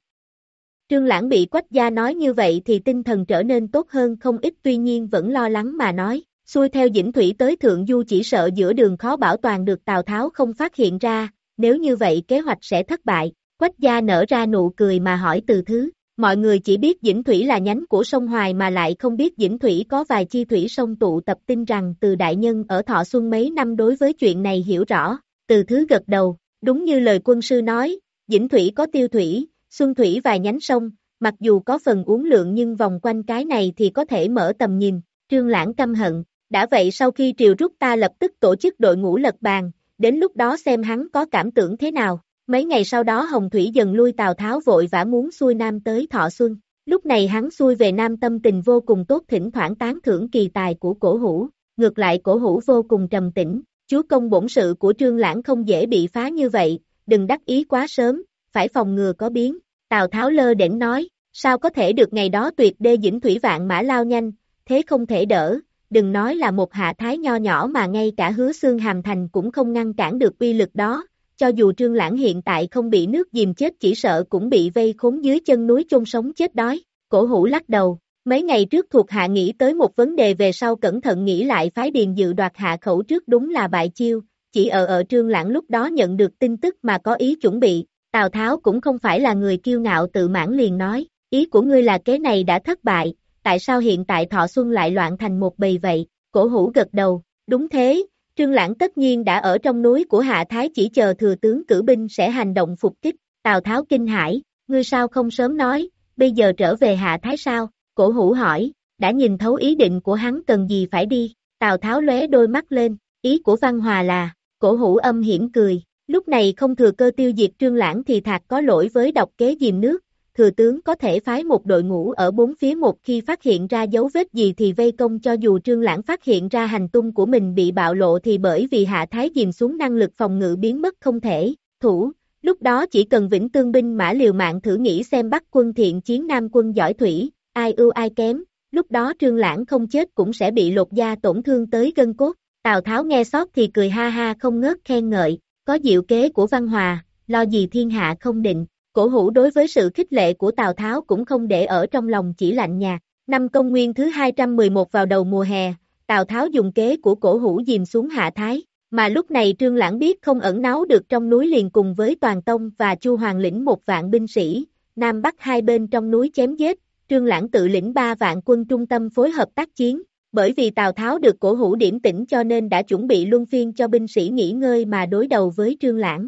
Trương Lãng bị quách gia nói như vậy thì tinh thần trở nên tốt hơn không ít tuy nhiên vẫn lo lắng mà nói, xuôi theo dĩnh thủy tới thượng du chỉ sợ giữa đường khó bảo toàn được Tào Tháo không phát hiện ra, nếu như vậy kế hoạch sẽ thất bại. Quách gia nở ra nụ cười mà hỏi từ thứ, mọi người chỉ biết Dĩnh Thủy là nhánh của sông Hoài mà lại không biết Dĩnh Thủy có vài chi thủy sông tụ tập tin rằng từ đại nhân ở Thọ Xuân mấy năm đối với chuyện này hiểu rõ, từ thứ gật đầu, đúng như lời quân sư nói, Dĩnh Thủy có tiêu thủy, xuân thủy vài nhánh sông, mặc dù có phần uống lượng nhưng vòng quanh cái này thì có thể mở tầm nhìn, trương lãng căm hận, đã vậy sau khi triều rút ta lập tức tổ chức đội ngũ lật bàn, đến lúc đó xem hắn có cảm tưởng thế nào. Mấy ngày sau đó Hồng Thủy dần lui Tào Tháo vội vã muốn xuôi Nam tới Thọ Xuân. Lúc này hắn xuôi về Nam tâm tình vô cùng tốt thỉnh thoảng tán thưởng kỳ tài của cổ hủ. Ngược lại cổ hủ vô cùng trầm tĩnh, chúa công bổn sự của trương lãng không dễ bị phá như vậy, đừng đắc ý quá sớm, phải phòng ngừa có biến. Tào Tháo lơ đễnh nói, sao có thể được ngày đó tuyệt đê dĩnh thủy vạn mã lao nhanh, thế không thể đỡ, đừng nói là một hạ thái nho nhỏ mà ngay cả hứa xương hàm thành cũng không ngăn cản được uy lực đó, cho dù trương lãng hiện tại không bị nước dìm chết chỉ sợ cũng bị vây khốn dưới chân núi chôn sống chết đói, cổ hủ lắc đầu, mấy ngày trước thuộc hạ nghĩ tới một vấn đề về sau cẩn thận nghĩ lại phái điền dự đoạt hạ khẩu trước đúng là bại chiêu, chỉ ở ở trương lãng lúc đó nhận được tin tức mà có ý chuẩn bị, Tào Tháo cũng không phải là người kiêu ngạo tự mãn liền nói, ý của ngươi là kế này đã thất bại, tại sao hiện tại Thọ Xuân lại loạn thành một bầy vậy, cổ hủ gật đầu, đúng thế, Trương Lãng tất nhiên đã ở trong núi của Hạ Thái chỉ chờ thừa tướng cử binh sẽ hành động phục kích, Tào Tháo kinh hãi, ngươi sao không sớm nói, bây giờ trở về Hạ Thái sao, cổ hủ hỏi, đã nhìn thấu ý định của hắn cần gì phải đi, Tào Tháo lóe đôi mắt lên, ý của Văn Hòa là, cổ hủ âm hiểm cười, lúc này không thừa cơ tiêu diệt Trương Lãng thì thạc có lỗi với độc kế diềm nước, thừa tướng có thể phái một đội ngũ ở bốn phía một khi phát hiện ra dấu vết gì thì vây công cho dù trương lãng phát hiện ra hành tung của mình bị bạo lộ thì bởi vì hạ thái dìm xuống năng lực phòng ngự biến mất không thể, thủ, Lúc đó chỉ cần vĩnh tương binh mã liều mạng thử nghĩ xem bắt quân thiện chiến nam quân giỏi thủy, ai ưu ai kém, lúc đó trương lãng không chết cũng sẽ bị lột da tổn thương tới gân cốt. Tào Tháo nghe sót thì cười ha ha không ngớt khen ngợi, có diệu kế của văn hòa, lo gì thiên hạ không định. Cổ hủ đối với sự khích lệ của Tào Tháo cũng không để ở trong lòng chỉ lạnh nhạt. Năm công nguyên thứ 211 vào đầu mùa hè, Tào Tháo dùng kế của cổ hủ dìm xuống hạ thái, mà lúc này Trương Lãng biết không ẩn náu được trong núi liền cùng với Toàn Tông và Chu Hoàng lĩnh một vạn binh sĩ, Nam Bắc hai bên trong núi chém giết, Trương Lãng tự lĩnh ba vạn quân trung tâm phối hợp tác chiến, bởi vì Tào Tháo được cổ hủ điểm tỉnh cho nên đã chuẩn bị luân phiên cho binh sĩ nghỉ ngơi mà đối đầu với Trương Lãng.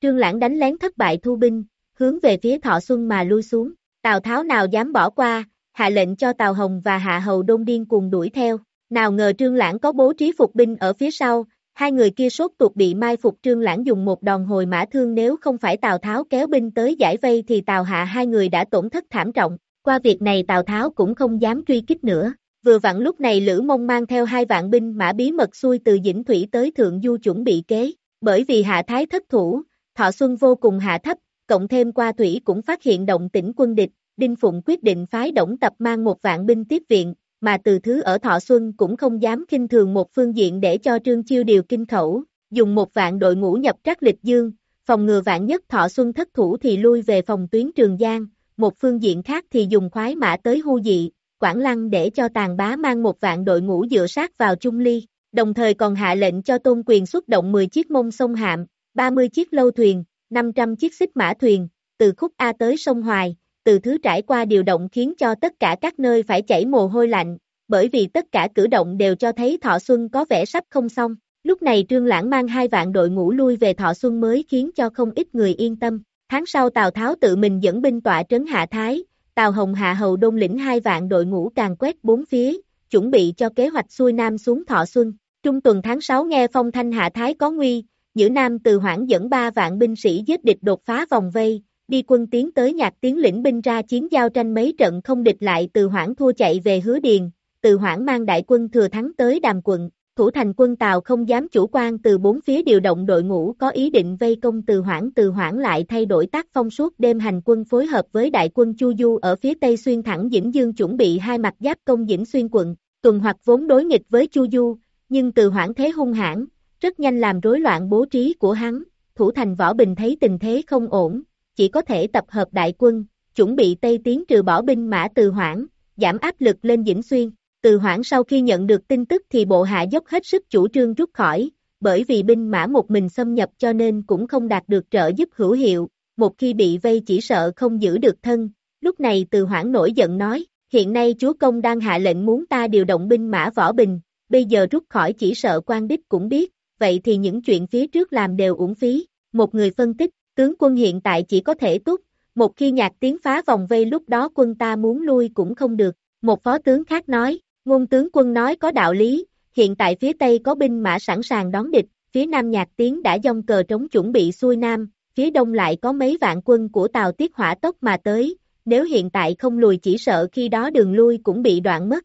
Trương Lãng đánh lén thất bại thu binh, hướng về phía Thọ Xuân mà lui xuống, Tào Tháo nào dám bỏ qua, hạ lệnh cho Tào Hồng và Hạ Hầu Đông Điên cùng đuổi theo, nào ngờ Trương Lãng có bố trí phục binh ở phía sau, hai người kia sốt tuột bị mai phục Trương Lãng dùng một đòn hồi mã thương nếu không phải Tào Tháo kéo binh tới giải vây thì Tào Hạ hai người đã tổn thất thảm trọng, qua việc này Tào Tháo cũng không dám truy kích nữa. Vừa vặn lúc này Lữ Mông mang theo hai vạn binh mã bí mật xuôi từ Dĩnh Thủy tới Thượng Du chuẩn bị kế, bởi vì Hạ Thái thất thủ, Thọ Xuân vô cùng hạ thấp, cộng thêm qua Thủy cũng phát hiện động tĩnh quân địch, Đinh Phụng quyết định phái Đổng Tập mang một vạn binh tiếp viện, mà từ thứ ở Thọ Xuân cũng không dám kinh thường một phương diện để cho Trương Chiêu điều kinh khẩu, dùng một vạn đội ngũ nhập trắc lịch dương, phòng ngừa vạn nhất Thọ Xuân thất thủ thì lui về phòng tuyến Trường Giang, một phương diện khác thì dùng khoái mã tới hưu dị, Quảng Lăng để cho tàn bá mang một vạn đội ngũ dựa sát vào Trung Ly, đồng thời còn hạ lệnh cho tôn quyền xuất động 10 chiếc mông sông Hạm, 30 chiếc lâu thuyền, 500 chiếc xích mã thuyền, từ khúc A tới sông Hoài, từ thứ trải qua điều động khiến cho tất cả các nơi phải chảy mồ hôi lạnh, bởi vì tất cả cử động đều cho thấy Thọ Xuân có vẻ sắp không xong. Lúc này Trương Lãng mang hai vạn đội ngũ lui về Thọ Xuân mới khiến cho không ít người yên tâm. Tháng sau Tào Tháo tự mình dẫn binh tọa trấn Hạ Thái, Tào Hồng Hạ Hầu đông lĩnh hai vạn đội ngũ càng quét bốn phía, chuẩn bị cho kế hoạch xuôi Nam xuống Thọ Xuân. Trung tuần tháng 6 nghe phong thanh Hạ Thái có nguy, Nhữ Nam từ hoảng dẫn ba vạn binh sĩ giết địch đột phá vòng vây, đi quân tiến tới nhạc tiến lĩnh binh ra chiến giao tranh mấy trận không địch lại từ hoảng thua chạy về hứa điền, từ hoảng mang đại quân thừa thắng tới đàm quận, thủ thành quân Tàu không dám chủ quan từ bốn phía điều động đội ngũ có ý định vây công từ Hoãn. từ Hoãn lại thay đổi tác phong suốt đêm hành quân phối hợp với đại quân Chu Du ở phía tây xuyên thẳng Dĩnh Dương chuẩn bị hai mặt giáp công Dĩnh xuyên quận, tuần hoặc vốn đối nghịch với Chu Du, nhưng từ Hoãn thế hung hãn, rất nhanh làm rối loạn bố trí của hắn, thủ thành Võ Bình thấy tình thế không ổn, chỉ có thể tập hợp đại quân, chuẩn bị Tây tiến trừ bỏ binh mã từ Hoãn, giảm áp lực lên Dĩnh Xuyên. Từ hoảng sau khi nhận được tin tức thì bộ hạ dốc hết sức chủ trương rút khỏi, bởi vì binh mã một mình xâm nhập cho nên cũng không đạt được trợ giúp hữu hiệu, một khi bị vây chỉ sợ không giữ được thân. Lúc này từ hoảng nổi giận nói, hiện nay chúa công đang hạ lệnh muốn ta điều động binh mã võ bình, bây giờ rút khỏi chỉ sợ quan đích cũng biết, vậy thì những chuyện phía trước làm đều uổng phí. Một người phân tích, tướng quân hiện tại chỉ có thể túc, một khi nhạc tiến phá vòng vây lúc đó quân ta muốn lui cũng không được. Một phó tướng khác nói, ngôn tướng quân nói có đạo lý, hiện tại phía Tây có binh mã sẵn sàng đón địch, phía Nam nhạc tiến đã dông cờ trống chuẩn bị xuôi Nam, phía Đông lại có mấy vạn quân của Tàu Tiết hỏa tốc mà tới, nếu hiện tại không lùi chỉ sợ khi đó đường lui cũng bị đoạn mất.